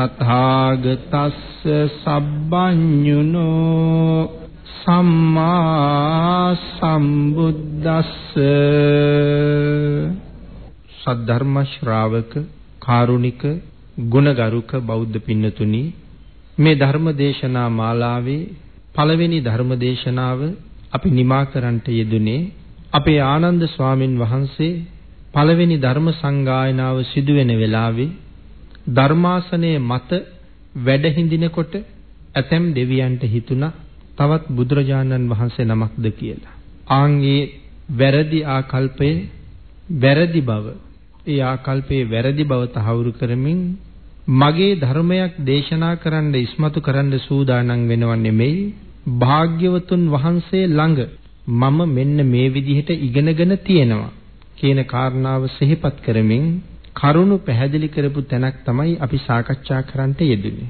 තථාගතස්ස සබ්බඤුනෝ සම්මා සම්බුද්දස්ස සද්ධර්ම ශ්‍රාවක කාරුණික ගුණගරුක බෞද්ධ පින්නතුනි මේ ධර්ම දේශනා මාලාවේ පළවෙනි ධර්ම දේශනාව අපි නිමා කරන්නට යෙදුනේ අපේ ආනන්ද ස්වාමින් වහන්සේ පළවෙනි ධර්ම සංගායනාව සිදු වෙන වෙලාවේ ධර්මාසනයේ මත වැඩ හිඳිනකොට ඇතැම් දෙවියන්ට හිතුණා තවත් බුදුරජාණන් වහන්සේ නමක්ද කියලා. ආන්ගේ වැරදි ආකල්පයේ වැරදි බව ඒ ආකල්පයේ වැරදි බව තහවුරු කරමින් මගේ ධර්මයක් දේශනා කරන්න ඉස්මතු කරන්න සූදානම් වෙනව නෙමෙයි භාග්‍යවතුන් වහන්සේ ළඟ මම මෙන්න මේ විදිහට ඉගෙනගෙන තියෙනවා කියන කාරණාව සිහිපත් කරමින් කරුණු පැහැදිලි කරපු තැනක් තමයි අපි සාකච්ඡා කරන්නට යෙදුනේ.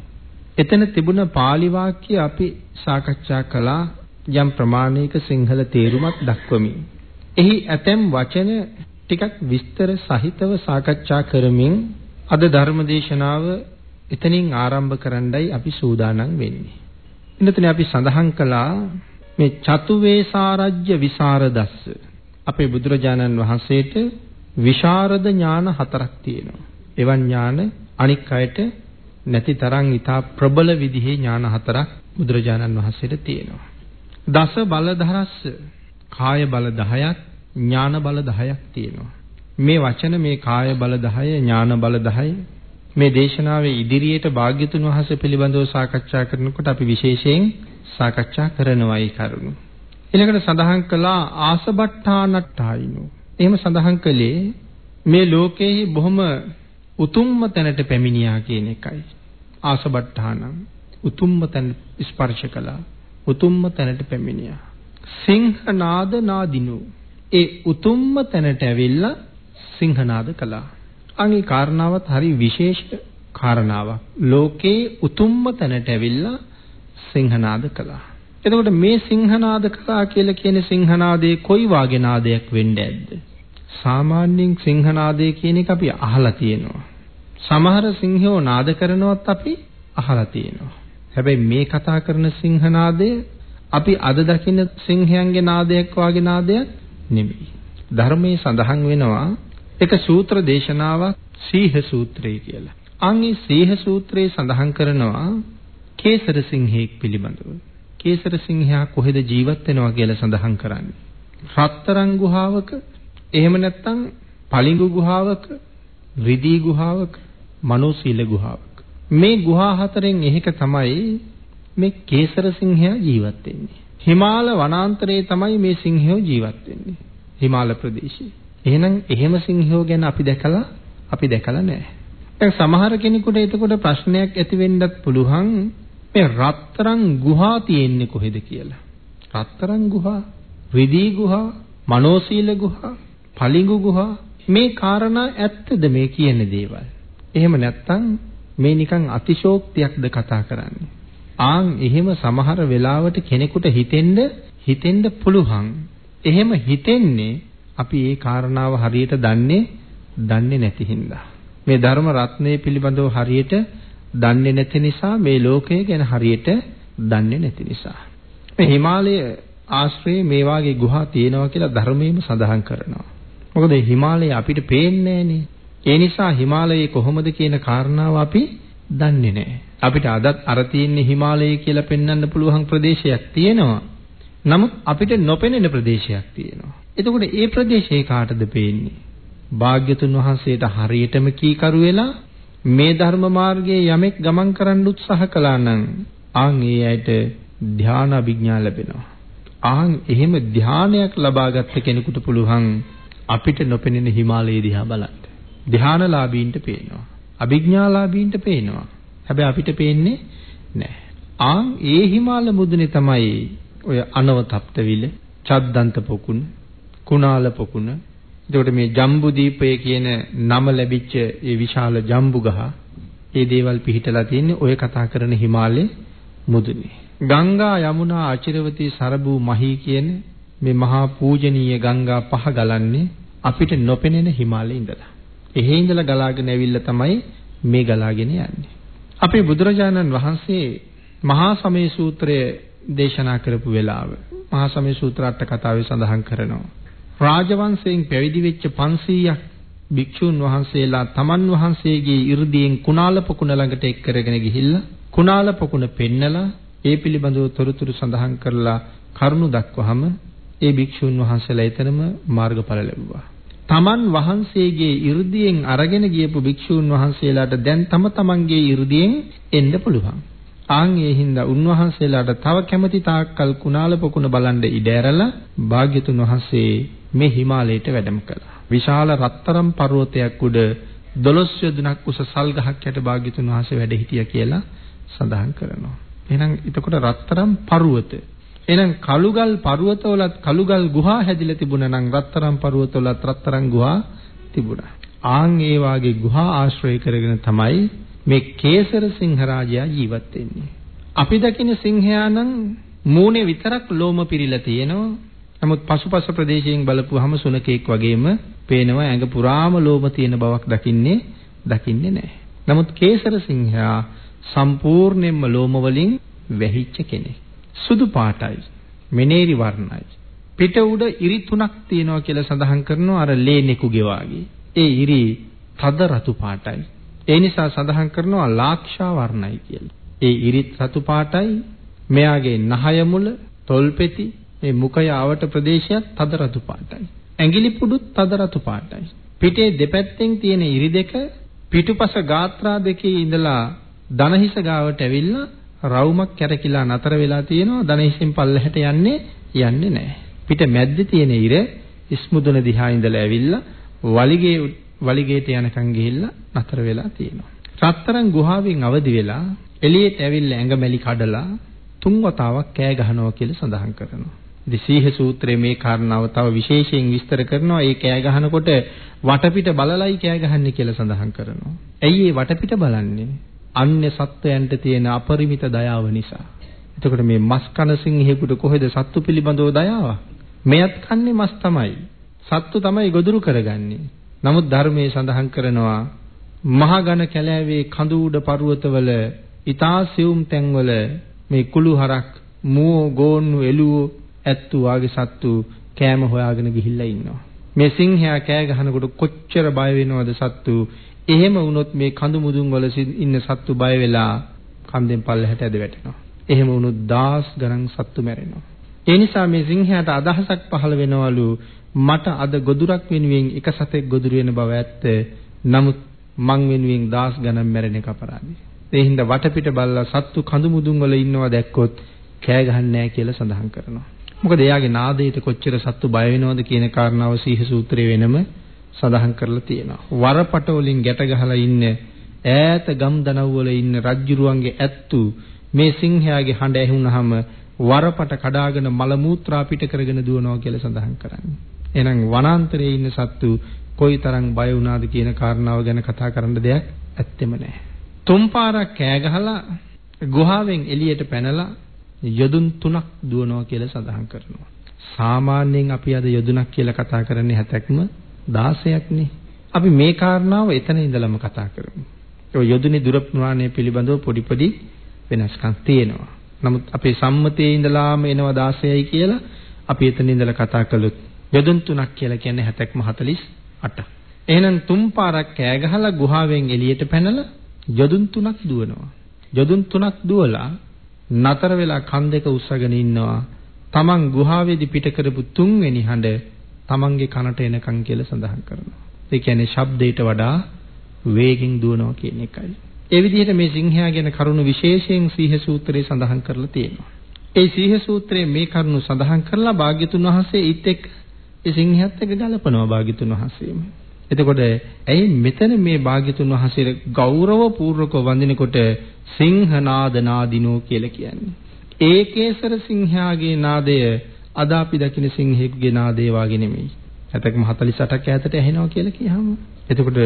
එතන තිබුණ pāli වාක්‍ය අපි සාකච්ඡා කළා යම් ප්‍රමාණයක සිංහල තේරුමක් දක්වමින්. එහි ඇතැම් වචන ටිකක් විස්තර සහිතව සාකච්ඡා කරමින් අද ධර්මදේශනාව එතනින් ආරම්භ කරන්නයි අපි සූදානම් වෙන්නේ. එන්නතනේ අපි සඳහන් කළා මේ චතු වේසාරජ්‍ය විසරදස්ස අපේ බුදුරජාණන් වහන්සේට විශාරද ඥාන හතරක් තියෙනවා. එවන් ඥාන අනික් අයට නැති තරම් ඊටා ප්‍රබල විදිහේ ඥාන හතරක් බුදුරජාණන් වහන්සේට තියෙනවා. දස බලධරස්ස කාය බල 10ක් ඥාන බල 10ක් තියෙනවා. මේ වචන මේ කාය බල 10 ඥාන බල 10 මේ දේශනාවේ ඉදිරියට භාග්‍යතුන් වහන්සේ පිළිබඳව සාකච්ඡා කරනකොට අපි විශේෂයෙන් සාකච්ඡා කරනවා ඒ කරුණු. ඊළඟට සඳහන් කළා ආසබට්ඨානට්ඨායිනෝ. එහෙම සඳහන් කළේ මේ ලෝකයේ බොහොම උතුම්ම තැනට පැමිණියා කියන එකයි. ආසබට්ඨානම් උතුම්ම තැන ස්පර්ශ කළා. උතුම්ම තැනට පැමිණියා. සිංහනාද නාදිනු ඒ උතුම්ම තැනට ඇවිල්ලා සිංහනාද කළා. අනේ කාරණාවත් හරි විශේෂ කාරණාවක්. ලෝකේ උතුම්ම තැනට ඇවිල්ලා සිංහනාද කළා. එතකොට මේ සිංහනාද කළා කියලා කියන්නේ සිංහනාදේ කොයි වාගේ නාදයක් වෙන්න ඇද්ද? සාමාන්‍යයෙන් සිංහනාදේ කියන එක අපි අහලා තියෙනවා. සමහර සිංහයෝ නාද කරනවත් අපි අහලා තියෙනවා. හැබැයි මේ කතා කරන සිංහනාදය අපි අද දකින සිංහයන්ගේ නාදයක් වාගේ නාදයක් නෙමෙයි. ධර්මයේ සඳහන් වෙනවා එක සූත්‍ර දේශනාවක් සීහ සූත්‍රය කියලා. අන්ගේ සීහ සූත්‍රයේ සඳහන් කරනවා කේසර සිංහෙක් පිළිබඳව. කේසර සිංහයා කොහෙද ජීවත් වෙනවා කියලා සඳහන් කරන්නේ. රත්තරන් ගුහාවක එහෙම නැත්නම් පලිඟු ගුහාවක රිදී ගුහාවක මනෝසීල ගුහාවක මේ ගුහා හතරෙන් එකක තමයි මේ කේසර සිංහයා ජීවත් වෙන්නේ. හිමාල වනාන්තරයේ තමයි මේ සිංහයෝ ජීවත් වෙන්නේ. හිමාල ප්‍රදේශයේ. එහෙනම් එහෙම සිංහයෝ ගැන අපි දැකලා අපි දැකලා නැහැ. දැන් සමහර කෙනෙකුට එතකොට ප්‍රශ්නයක් ඇති වෙන්නත් පුළුවන් මේ රත්තරන් ගුහා තියෙන්නේ කොහෙද කියලා. රත්තරන් ගුහා, රිදී ගුහා, මනෝසීල ගුහා, පලිඟු ගුහා මේ කාරණා ඇත්තද මේ කියන දේවල්? එහෙම නැත්නම් මේ නිකන් අතිශෝක්තියක්ද කතා කරන්නේ? ආන් එහෙම සමහර වෙලාවට කෙනෙකුට හිතෙන්න හිතෙන්න පුළුවන්. එහෙම හිතෙන්නේ අපි ඒ කාරණාව හරියට දන්නේ දන්නේ නැති හින්දා. මේ ධර්ම රත්නය පිළිබඳව හරියට දන්නේ නැති නිසා මේ ලෝකය ගැන හරියට දන්නේ නැති නිසා. මේ හිමාලය ආශ්‍රයේ මේ වාගේ ගුහා තියෙනවා කියලා ධර්මයේම සඳහන් කරනවා. මොකද හිමාලය අපිට පේන්නේ ඒ නිසා හිමාලයේ කොහොමද කියන කාරණාව අපි දන්නේ නැහැ. අපිට අදත් අර තියෙන්නේ හිමාලය කියලා පෙන්වන්න පුළුවන් ප්‍රදේශයක් තියෙනවා. නමුත් අපිට නොපෙනෙන ප්‍රදේශයක් තියෙනවා. එතකොට ඒ ප්‍රදේශේ කාටද පේන්නේ? භාග්‍යතුන් වහන්සේට හරියටම කීකරු වෙලා මේ ධර්ම මාර්ගයේ යමෙක් ගමන් කරන්න උත්සාහ කළා නම් ආන් ඒ ඇයට ධානා අභිඥා ලැබෙනවා. ආන් එහෙම ධානයක් ලබාගත් කෙනෙකුට පුළුවන් අපිට නොපෙනෙන හිමාලයේ දිහා බලන්න. ධානලාභීන්ට පේනවා. අභිඥාලාභීන්ට පේනවා. හැබැයි අපිට පේන්නේ නැහැ. ආන් ඒ හිමාල මුදුනේ තමයි ඔය අනවතප්තවිල, චද්දන්ත පොකුණ, කුණාල පොකුණ. එතකොට මේ ජම්බු දීපය කියන නම ලැබිච්ච ඒ විශාල ජම්බු ගහ ඒ දේවල් පිහිටලා තියෙන්නේ ඔය කතා කරන හිමාලයේ මුදුනේ. ගංගා යමුනා අචිරවතී සරබු මහී කියන මේ මහා පූජනීය ගංගා පහ ගලන්නේ අපිට නොපෙනෙන හිමාලයේ ඉඳලා. එහෙ ඉඳලා ගලාගෙන ඇවිල්ලා තමයි මේ ගලාගෙන යන්නේ. අපේ බුදුරජාණන් වහන්සේ මහා සමය සූත්‍රය දේශනා කරපු වෙලාව මහා සමය සූත්‍ර අට කතාවේ සඳහන් කරනවා. රාජවංශයෙන් පැවිදි වෙච්ච 500ක් භික්ෂුන් වහන්සේලා තමන් වහන්සේගේ 이르දීන් කුණාල පොකුණ ළඟට එක් කරගෙන ගිහිල්ලා කුණාල පොකුණ පෙන්නලා ඒ පිළිබඳව තොරතුරු සඳහන් කරලා කරුණු දක්වහම ඒ භික්ෂුන් වහන්සේලා එතනම මාර්ගඵල ලැබුවා. තමන් වහන්සේගේ 이르දියෙන් අරගෙන ගියපු භික්ෂූන් වහන්සේලාට දැන් තම තමන්ගේ 이르දියෙන් එන්න පුළුවන්. ආන් ඒ හින්දා උන්වහන්සේලාට තව කැමැති තාක්කල් කුණාල පොකුණ බලන් ඉඩ ඇරලා භාග්‍යතුන් වහන්සේ මේ හිමාලයට වැඩම කළා. විශාල රත්තරම් පර්වතයක් උඩ 12 යොදුනක් උස සල් ගහක් යට භාග්‍යතුන් වහන්සේ වැඩ හිටියා කියලා සඳහන් කරනවා. එහෙනම් එතකොට රත්තරම් පර්වතය එහෙනම් කළුගල් පර්වතවලත් කළුගල් ගුහා හැදිලා තිබුණා නම් රත්තරන් පර්වතවලත් රත්තරන් ගුහා තිබුණා. ආන් ඒ වාගේ ගුහා ආශ්‍රය කරගෙන තමයි මේ කේසර සිංහ රාජයා ජීවත් වෙන්නේ. අපි දකින සිංහයා නම් මූණේ විතරක් ලෝම පිරීලා තියෙනවා. නමුත් පසුපස ප්‍රදේශයෙන් බලපුවහම සුනකෙක් වගේම පේනවා ඇඟ පුරාම ලෝම තියෙන බවක් දකින්නේ දකින්නේ නැහැ. නමුත් කේසර සිංහයා සම්පූර්ණයෙන්ම ලෝම වලින් වැහිච්ච කෙනෙක්. සුදු පාටයි. මෙනේරි වර්ණයි. පිට උඩ ඉරි තුනක් තියෙනවා කියලා සඳහන් කරනවා අර ලේනෙකුගේ වාගේ. ඒ ඉරි තද රතු පාටයි. ඒ නිසා සඳහන් කරනවා ලාක්ෂා වර්ණයි කියලා. ඒ ඉරි රතු පාටයි මෙයාගේ නහය මුල, තොල්පෙති, මේ මුඛය ආවට ප්‍රදේශයත් තද රතු පාටයි. ඇඟිලි පුඩුත් තද රතු පාටයි. පිටේ දෙපැත්තෙන් තියෙන ඉරි දෙක පිටුපස ගාත්‍රා දෙකේ ඉඳලා දනහිස ගාවට ඇවිල්ලා රවුමක් කැරකිලා නතර වෙලා තියෙනවා දණහිසෙන් පල්ලෙහාට යන්නේ යන්නේ නැහැ. පිට මැද්දේ තියෙන ඉර ඉස්මුදුන දිහා ඉඳලා ඇවිල්ලා වලිගේ වලිගේට යනකම් ගිහිල්ලා නතර වෙලා තියෙනවා. රත්තරන් ගුහාවෙන් අවදි වෙලා එළියට ඇවිල්ලා ඇඟමැලි කඩලා තුන් වතාවක් කෑ ගහනවා කියලා සඳහන් කරනවා. ඉතින් සීහ සූත්‍රයේ මේ කාරණාව තව විශේෂයෙන් විස්තර කරනවා. ඒ කෑ ගහනකොට වටපිට බලලයි කෑ ගහන්නේ කියලා සඳහන් කරනවා. ඇයි ඒ වටපිට බලන්නේ? අන්‍ය සත්වයන්ට තියෙන අපරිමිත දයාව නිසා. එතකොට මේ මස් කන සිංහෙකුට කොහෙද සත්තු පිළිබඳව දයාව? මෙයත් කන්නේ මස් තමයි. සත්තු තමයි ගොදුරු කරගන්නේ. නමුත් ධර්මයේ සඳහන් කරනවා මහා ඝන කැලෑවේ කඳු උඩ පර්වතවල ඊතා සියුම් තැන්වල මේ කුළු හරක් මුව ගෝන්නු එළුව ඇත්තු වාගේ සත්තු කෑම හොයාගෙන ගිහිල්ලා ඉන්නවා. මේ සිංහයා කෑ ගහනකොට කොච්චර බය වෙනවද සත්තු? එහෙම වුණොත් මේ කඳු මුදුන් වල ඉන්න සත්තු බය වෙලා කන්දෙන් පල්ලෙහාට ඇද වැටෙනවා. එහෙම වුණොත් දහස් ගණන් සත්තු මැරෙනවා. ඒ නිසා මේ සිංහයාට අදහසක් පහළ වෙනවලු මට අද ගොදුරක් වෙනුවෙන් එක සතෙක් ගොදුරු වෙන බව ඇත්ත. නමුත් මං වෙනුවෙන් දහස් ගණන් මැරෙන එක අපරාධයි. ඒ හින්දා වටපිට බලලා සත්තු කඳු මුදුන් වල ඉන්නවා දැක්කොත් කෑ ගහන්නේ නැහැ කියලා සඳහන් කරනවා. මොකද එයාගේ නාදයට කොච්චර සත්තු බය වෙනවද කියන කාරණාව සීහ සූත්‍රයේ වෙනම සඳහන් කරලා තියෙනවා. වරපට වලින් ගැට ගහලා ඉන්න ඈත ගම් දනව් වල ඉන්න රජ්ජුරුවන්ගේ ඇත්තු මේ සිංහයාගේ හඬ ඇහුනහම වරපට කඩාගෙන මල මූත්‍රා පිට කරගෙන දුවනවා කියලා සඳහන් කරන්නේ. එහෙනම් වනාන්තරයේ ඉන්න සත්තු කොයිතරම් බය වුණාද කියන කාරණාව ගැන කතා කරන්න දෙයක් ඇත්තෙම නැහැ. තුන් පාරක් කෑ ගහලා ගුහාවෙන් එළියට පැනලා යොදුන් තුනක් දුවනවා කියලා සඳහන් කරනවා. සාමාන්‍යයෙන් අපි අද යොදුනක් කියලා කතා කරන්නේ හැතැක්ම 16ක්නේ. අපි මේ කාරණාව එතන ඉඳලම කතා කරමු. ඒ යොදුනේ දුර ප්‍රමාණය පිළිබඳව පොඩි පොඩි වෙනස්කම් තියෙනවා. නමුත් අපේ සම්මතයේ ඉඳලාම එනවා 16යි කියලා අපි එතන ඉඳලා කතා කළොත් යොදුන් තුනක් කියලා කියන්නේ හැතැක්ම 48. එහෙනම් තුන් පාරක් කෑ ගහලා ගුහාවෙන් එළියට පැනලා යොදුන් තුනක් දුවනවා. යොදුන් තුනක් දුවලා නතර වෙලා කන් දෙක උස්සගෙන ඉන්නවා. තමන් ගුහාවේදී පිට කරපු තුන්වෙනි හඬ තමන්ගේ කනට එනකන් කියලා සඳහන් කරනවා. ඒ කියන්නේ ශබ්දයට වඩා වේගෙන් දුවනවා කියන එකයි. ඒ විදිහට මේ සිංහයා ගැන කරුණු විශේෂයෙන් සීහ සූත්‍රයේ සඳහන් කරලා තියෙනවා. ඒ සීහ සූත්‍රයේ මේ කරුණු සඳහන් කරලා භාග්‍යතුන් වහන්සේ ඊත් එක්ක ඒ සිංහයත් එක්ක ගලපනවා භාග්‍යතුන් වහන්සේම. එතකොට ඇයි මෙතන මේ භාග්‍යතුන් වහන්සේට ගෞරව පූර්වකව වඳිනකොට සිංහනාද නාදිනෝ කියලා කියන්නේ. ඒකේසර සිංහයාගේ නාදය අද අපි දකින සිංහෙකුගේ නාදේ වාගේ නෙමෙයි. හැතකම 48ක් ඈතට ඇහෙනවා කියලා කියහම. එතකොට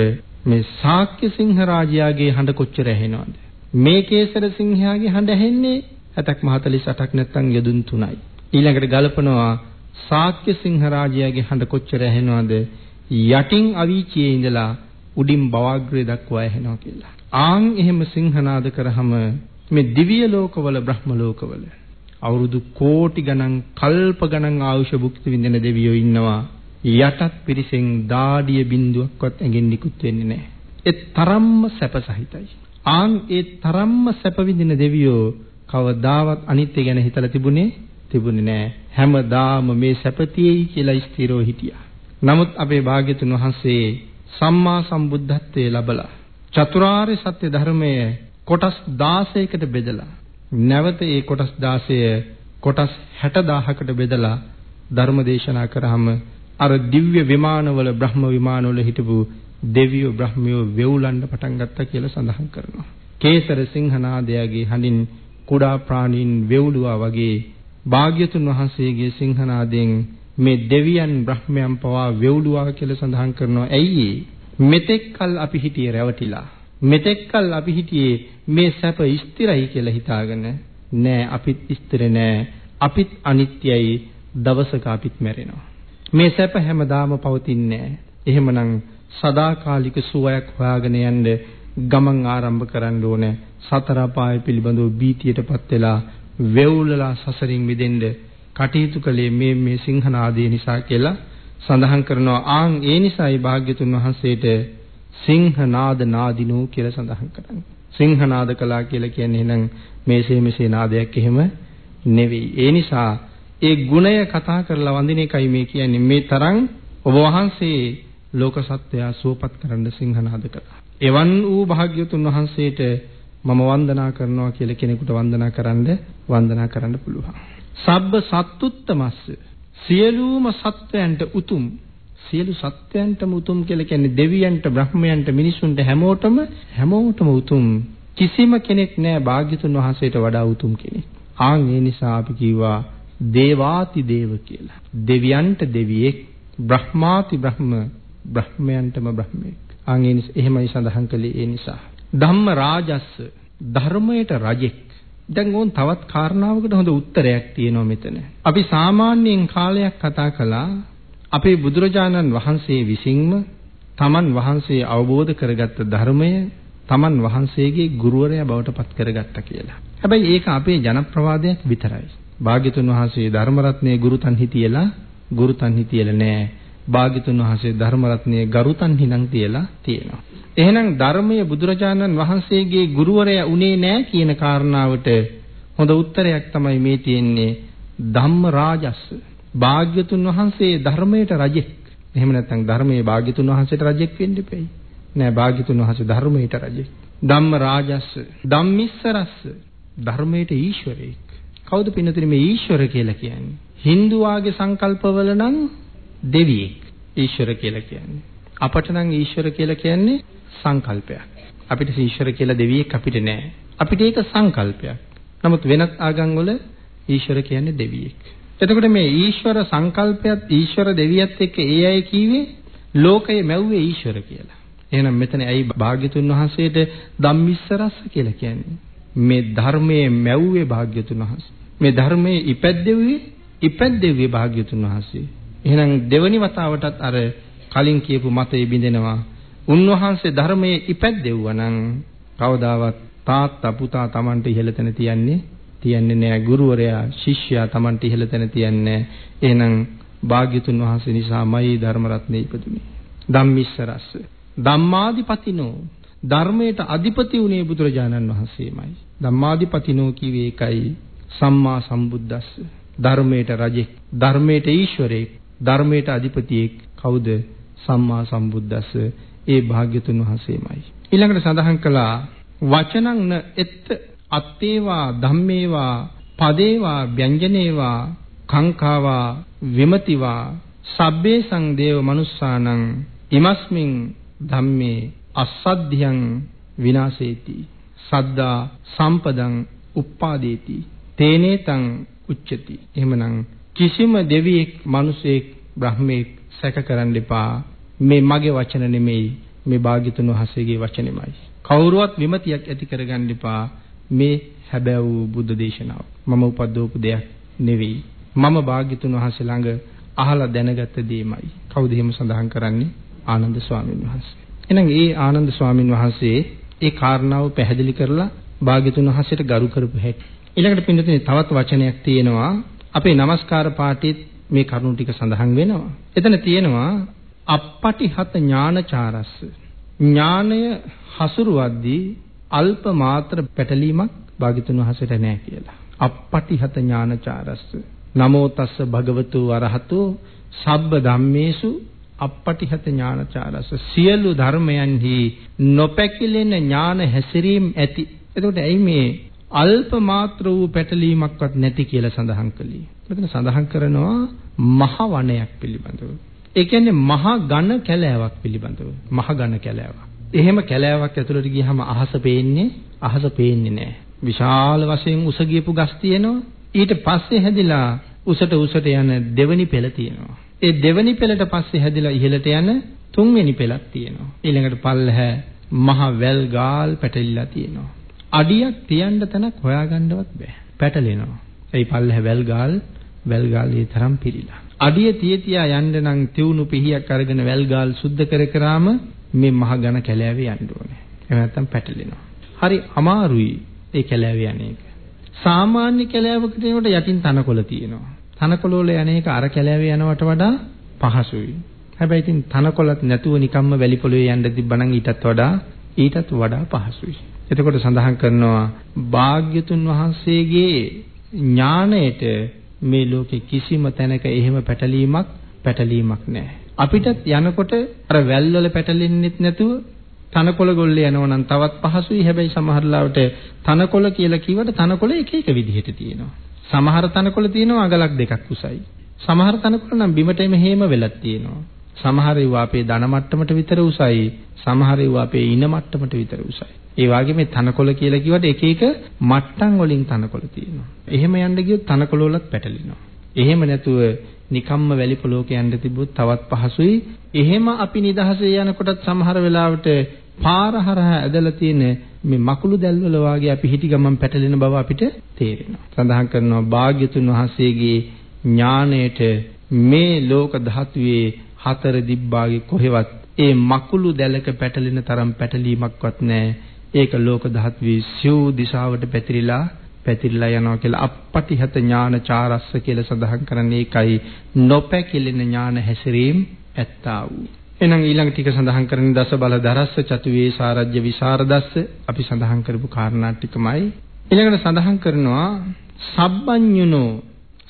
මේ ශාක්‍ය සිංහ රාජයාගේ හඬ කොච්චර ඇහෙනවද? මේ කේසර සිංහයාගේ හඬ ඇහෙන්නේ හැතක්ම 48ක් නැත්නම් යදුන් 3යි. ඊළඟට ගලපනවා ශාක්‍ය සිංහ රාජයාගේ හඬ කොච්චර ඇහෙනවද? යටින් අවීචියේ ඉඳලා උඩින් බවාග්‍රේ දක්වා ඇහෙනවා කියලා. ආන් එහෙම සිංහනාද කරාම මේ දිව්‍ය ලෝකවල බ්‍රහ්ම ලෝකවල අවුරුදු කෝටි ගණන් කල්ප ගණන් ආයුෂ භුක්ති විඳින දෙවියෝ ඉන්නවා යටත් පිරිසෙන් දාඩිය බිඳුවක්වත් ඇඟෙන් නිකුත් වෙන්නේ නැහැ. ඒ තරම්ම සැපසහිතයි. ආන් ඒ තරම්ම සැප විඳින දෙවියෝ කවදාවත් අනිත්‍ය ගැන හිතලා තිබුණේ තිබුණේ නැහැ. හැමදාම මේ සැපතියෙයි කියලා ස්ථිරව හිටියා. නමුත් අපේ භාග්‍යතුන් වහන්සේ සම්මා සම්බුද්ධත්වයේ ලබලා චතුරාර්ය සත්‍ය ධර්මයේ කොටස් 16කට බෙදලා නැවත ඒ කොටස් 16 කොටස් 60000කට බෙදලා ධර්ම දේශනා කරාම අර දිව්‍ය විමානවල බ්‍රහ්ම විමානවල හිටපු දෙවියෝ බ්‍රහ්මියෝ වෙවුලන්න පටන් ගත්තා කියලා සඳහන් කරනවා. කේසර සිංහනාදයාගේ හඬින් කුඩා ප්‍රාණීන් වෙවුලුවා වගේ භාග්‍යතුන් වහන්සේගේ සිංහනාදයෙන් මේ දෙවියන් බ්‍රහ්මයන් පවා වෙවුලුවා කියලා සඳහන් කරනවා. ඇයි මෙතෙක්කල් අපි හිටියේ රැවටිලා. මෙතෙක්කල් අපි හිටියේ මේ සැප ස්ථිරයි කියලා හිතාගෙන නෑ අපිත් ස්ථිර නෑ. අපිත් අනිත්‍යයි. දවසක අපිත් මැරෙනවා. මේ සැප හැමදාම පවතින්නේ එහෙමනම් සදාකාලික සුවයක් හොයාගෙන යන්න ගමන් ආරම්භ කරන්න ඕනේ සතර අපාය පිළිබඳව බීතියටපත් වෙලා වෙවුලලා සසරින් මිදෙන්න කටයුතු කළේ මේ මේ සිංහනාදය නිසා කියලා සඳහන් කරනවා ආන් ඒ නිසායි භාග්‍යතුන් වහන්සේට සිංහනාද නාදිනෝ කියලා සඳහන් කරන්නේ සිංහනාද කළා කියලා කියන්නේ එහෙනම් මේසේ මෙසේ නාදයක් එහෙම නෙවෙයි ඒ නිසා ඒ ගුණය කතා කරලා වඳින එකයි මේ කියන්නේ මේ තරම් ඔබ වහන්සේ ලෝක සත්වයා සුවපත් කරන්න සිංහනාද කළා. එවන් වූ භාග්‍යතුන් වහන්සේට මම වන්දනා කරනවා කියලා කෙනෙකුට වන්දනා කරන්න වන්දනා කරන්න පුළුවන්. සබ්බ සත්තුත්තමස්ස සියලුම සත්වයන්ට උතුම් සියලු සත්වයන්ටම උතුම් කියලා කියන්නේ දෙවියන්ට බ්‍රහ්මයන්ට මිනිසුන්ට හැමෝටම හැමෝටම උතුම් කිසිම කෙනෙක් නෑ භාග්‍යතුන් වහන්සේට වඩා උතුම් කෙනෙක්. ආන් ඒ නිසා අපි කිව්වා දේවාති දේව කියලා. දෙවියන්ට දෙවියෙක්, බ්‍රහ්මාති බ්‍රහ්ම, බ්‍රහ්මයන්ටම බ්‍රහ්මෙක්. අන් එහෙමයි සඳහන් කළේ ඒ නිසා. ධම්ම රාජස්ස ධර්මයට රජෙක්. දැන් ඕන් තවත් කාරණාවකට හොඳ උත්තරයක් තියෙනවා මෙතන. අපි සාමාන්‍යයෙන් කාලයක් කතා කළා අපේ බුදුරජාණන් වහන්සේ විසින්ම තමන් වහන්සේ අවබෝධ කරගත්ත ධර්මය තමන් වහන්සේගේ ගුරුවරයා බවට පත් කරගත්තා කියලා. හැබැයි ඒක අපේ ජනප්‍රවාදයක් විතරයි. භාග්‍යතුන් වහන්සේ ධර්ම රත්නයේ ගුරුතන් හිතියලා ගුරුතන් හිතියලා නෑ. භාග්‍යතුන් වහන්සේ ධර්ම රත්නයේ ගරුතන් හිනම් තියලා තියෙනවා. එහෙනම් ධර්මයේ බුදුරජාණන් වහන්සේගේ ගුරුවරයා උනේ නෑ කියන කාරණාවට හොඳ උත්තරයක් තමයි මේ තියෙන්නේ ධම්ම රාජස්ස. භාග්‍යතුන් වහන්සේ ධර්මයට රජෙක්. එහෙම නැත්නම් ධර්මයේ භාග්‍යතුන් වහන්සේට රජෙක් වෙන්න එපෙයි. නෑ භාග්‍යතුන් වහන්සේ ධර්මයට රජෙක්. ධම්ම රාජස්ස ධම්මිස්සරස්ස ධර්මයට ඊශ්වරයෙක්. කවුද පින්නතුනේ මේ ඊශ්වර කියලා කියන්නේ? Hinduවාගේ සංකල්පවල නම් දෙවියෙක් ඊශ්වර කියලා කියන්නේ. අපට නම් ඊශ්වර කියලා කියන්නේ සංකල්පයක්. අපිට ඊශ්වර කියලා දෙවියෙක් අපිට නෑ. අපිට ඒක සංකල්පයක්. නමුත් වෙනත් ආගම් වල ඊශ්වර කියන්නේ දෙවියෙක්. එතකොට මේ ඊශ්වර සංකල්පයත් ඊශ්වර දෙවියත් එක්ක ඒ අය කීවේ ලෝකය මැව්වේ ඊශ්වර කියලා. එහෙනම් මෙතන ඇයි භාග්‍යතුන් වහන්සේට ධම්මිස්සරස්ස කියලා කියන්නේ? මේ ධර්මයේ මැව්වේ භාග්‍යතුන් වහන්සේ. මේ ධර්මයේ ඉපැද්දෙව්වේ ඉපැද්දෙව්වේ භාග්‍යතුන් වහන්සේ. එහෙනම් දෙවනි වතාවටත් අර කලින් කියපු මතේ බිඳෙනවා. උන්වහන්සේ ධර්මයේ ඉපැද්දෙව්වා නම් කවදාවත් තාත්තා පුතා Tamanට ඉහළ තැන තියන්නේ තියන්නේ නෑ. ගුරුවරයා ශිෂ්‍යයා Tamanට ඉහළ තැන තියන්නේ එහෙනම් භාග්‍යතුන් වහන්සේ නිසාමයි ධර්ම රත්නේ ඉපදුනේ. ධම්මිස්සරස්ස. ධම්මාදිපතිනෝ ධර්මයට අධිපති වුණේ බුදුරජාණන් වහන්සේමයි. ධම්මාදිපතිනෝ කිව්වේ ඒකයි සම්මා සම්බුද්දස්ස. ධර්මයට රජෙක්. ධර්මයට ඊශ්වරයෙක්. ධර්මයට අධිපතියෙක් කවුද? සම්මා සම්බුද්දස්ස. ඒ භාග්‍යතුන් වහන්සේමයි. ඊළඟට සඳහන් කළා වචනං න එත්ත අත්තේවා ධම්මේවා පදේවා ව්‍යංජනේවා කංකාවා විමතිවා සබ්බේ සංදේව මනුස්සානං ඉමස්මින් ධම්මේ අස්සද්ධියං විනාශේති සද්දා සම්පදං උප්පාදේති. තේනේතං උච්චති. එහෙමනම් කිසිම දෙවියෙක් මිනිසෙක් බ්‍රහ්මෙක් සැක කරන්න එපා මේ මගේ වචන නෙමෙයි මේ භාග්‍යතුන් වහන්සේගේ වචනෙමයි කවුරුවත් විමතියක් ඇති කරගන්න එපා මේ හැබෑ වූ බුද්ධ දේශනාව. මම උපද්දවපු දෙයක් නෙවෙයි. මම භාග්‍යතුන් වහන්සේ ළඟ අහලා දැනගත්ත දෙයමයි. කවුද එහෙම සඳහන් කරන්නේ? ආනන්ද ස්වාමීන් වහන්සේ. එහෙනම් ඒ ආනන්ද ස්වාමීන් වහන්සේ ඒ කාරණාව පැහැදිලි කරලා භාග්‍යතුන් වහන්සේට ගරු කරපු හැටි. ඊළඟට පින්නතුනේ තවත් වචනයක් තියෙනවා. අපේ নমස්කාර පාඨයේත් මේ කරුණු ටික සඳහන් වෙනවා. එතන තියෙනවා අපපටිහත ඥානචාරස්ස. ඥානය හසුරුවද්දී අල්ප මාත්‍ර පැටලීමක් භාග්‍යතුන් වහන්සේට නැහැ කියලා. අපපටිහත ඥානචාරස්ස. නමෝ තස්ස භගවතු වරහතෝ සබ්බ ධම්මේසු අපපටිහත ඥානචාරස්ස. සියලු ධර්මයන්හි නොපැකිලෙන ඥාන හැසිරීම ඇති. එතකොට ඇයි මේ අල්ප මාත්‍ර වූ පැටලීමක්වත් නැති කියලා සඳහන් කළේ. මෙතන සඳහන් කරනවා මහ වනයක් පිළිබඳව. ඒ කියන්නේ මහ ඝන කැලෑවක් පිළිබඳව. මහ ඝන කැලෑවක්. එහෙම කැලෑවක් ඇතුළට ගියහම අහස පේන්නේ අහස පේන්නේ නැහැ. විශාල වශයෙන් උස ගියපු ගස් තියෙනවා. ඊට පස්සේ හැදිලා උසට උසට යන දෙවනි පෙළ තියෙනවා. ඒ දෙවනි පෙළට පස්සේ හැදිලා ඉහළට යන තුන්වෙනි පෙළක් තියෙනවා. ඊළඟට පල්ලහැ මහ වැල් ගාල් පැටලිලා තියෙනවා. අඩියක් තියන්න තැනක් හොයාගන්නවත් බෑ. පැටලෙනවා. ඒ පල්ලහැ වැල් ගාල් වැල් ගාල් ඒ තරම් පිරීලා. අඩිය තිය තියා යන්න නම් තියුණු පිහියක් අරගෙන වැල් ගාල් සුද්ධ කර කරාම මේ මහ ඝන කැලෑවේ යන්න ඕනේ. එහෙම නැත්නම් පැටලෙනවා. හරි අමාරුයි ඒ කැලෑවේ යන එක. සාමාන්‍ය කැලෑවකට යනකොට යටින් තනකොළ තියෙනවා. තනකොළ වල යන එක අර කැලෑවේ යනවට වඩා පහසුයි. හැබැයි ඉතින් තනකොළත් නැතුව නිකම්ම වැලි පොළවේ යන්න තිබ්බනම් ඊටත් වඩා ඊටත් වඩා පහසුයි. එතකොට සඳහන් කරනවා භාග්‍යතුන් වහන්සේගේ ඥාණයට මේ ලෝකේ කිසිම තැනක එහෙම පැටලීමක් පැටලීමක් නැහැ. අපිටත් යනකොට අර වැල් වල පැටලෙන්නෙත් නැතුව තනකොළ ගොල්ලේ යනවා නම් තවත් පහසුයි. හැබැයි සමහර ලාවට තනකොළ කියලා කිව්වට තනකොළ එක එක විදිහට තියෙනවා. සමහර තනකොළ තියෙනවා අගලක් දෙකක් උසයි. සමහර තනකොළ නම් බිමට මෙහෙම වෙලක් තියෙනවා. සමහර ඒවා අපේ ධන මට්ටමට විතර උසයි. සමහර ඒවා අපේ ඉන මට්ටමට විතර උසයි. ඒ වගේ මේ තනකොළ කියලා කිව්වට එක එක මට්ටම් වලින් තනකොළ තියෙනවා. එහෙම යන්න ගියොත් තනකොළ වලත් පැටලෙනවා. එහෙම නැතුව නිකම්ම වැලි පොලෝක යන්න තිබ්බොත් තවත් පහසුයි. එහෙම අපි නිදහසේ යනකොටත් සමහර වෙලාවට පාර හරහා ඇදලා තියෙන මේ මකුළු දැල්වල වාගේ අපි හිටි ගමන් පැටලෙන බව අපිට තේරෙනවා. සඳහන් කරනවා භාග්‍යතුන් වහන්සේගේ ඥාණයට මේ ලෝක ධාතුවේ හතර දිබ්බාගේ කොහෙවත් ඒ මකුළු දැලක පැටලෙන තරම් පැටලීමක්වත් නැහැ. ඒක ලෝක ධාතුවේ සිව් දිශාවට පැතිරිලා පැතිරිලා යනවා කියලා අපපටිහත ඥාන චාරස්ස කියලා සඳහන් කරන්නේ ඒකයි නොපැකිලෙන ඥාන හැසිරීම ඇත්තා වූ. එහෙනම් ඊළඟ ටික සඳහන් කරන්නේ දස බල දරස්ස චතුවේ සාරජ්‍ය විසරදස්ස අපි සඳහන් කරපු කාරණා ටිකමයි. ඊළඟට සඳහන් කරනවා සබ්බඤුනෝ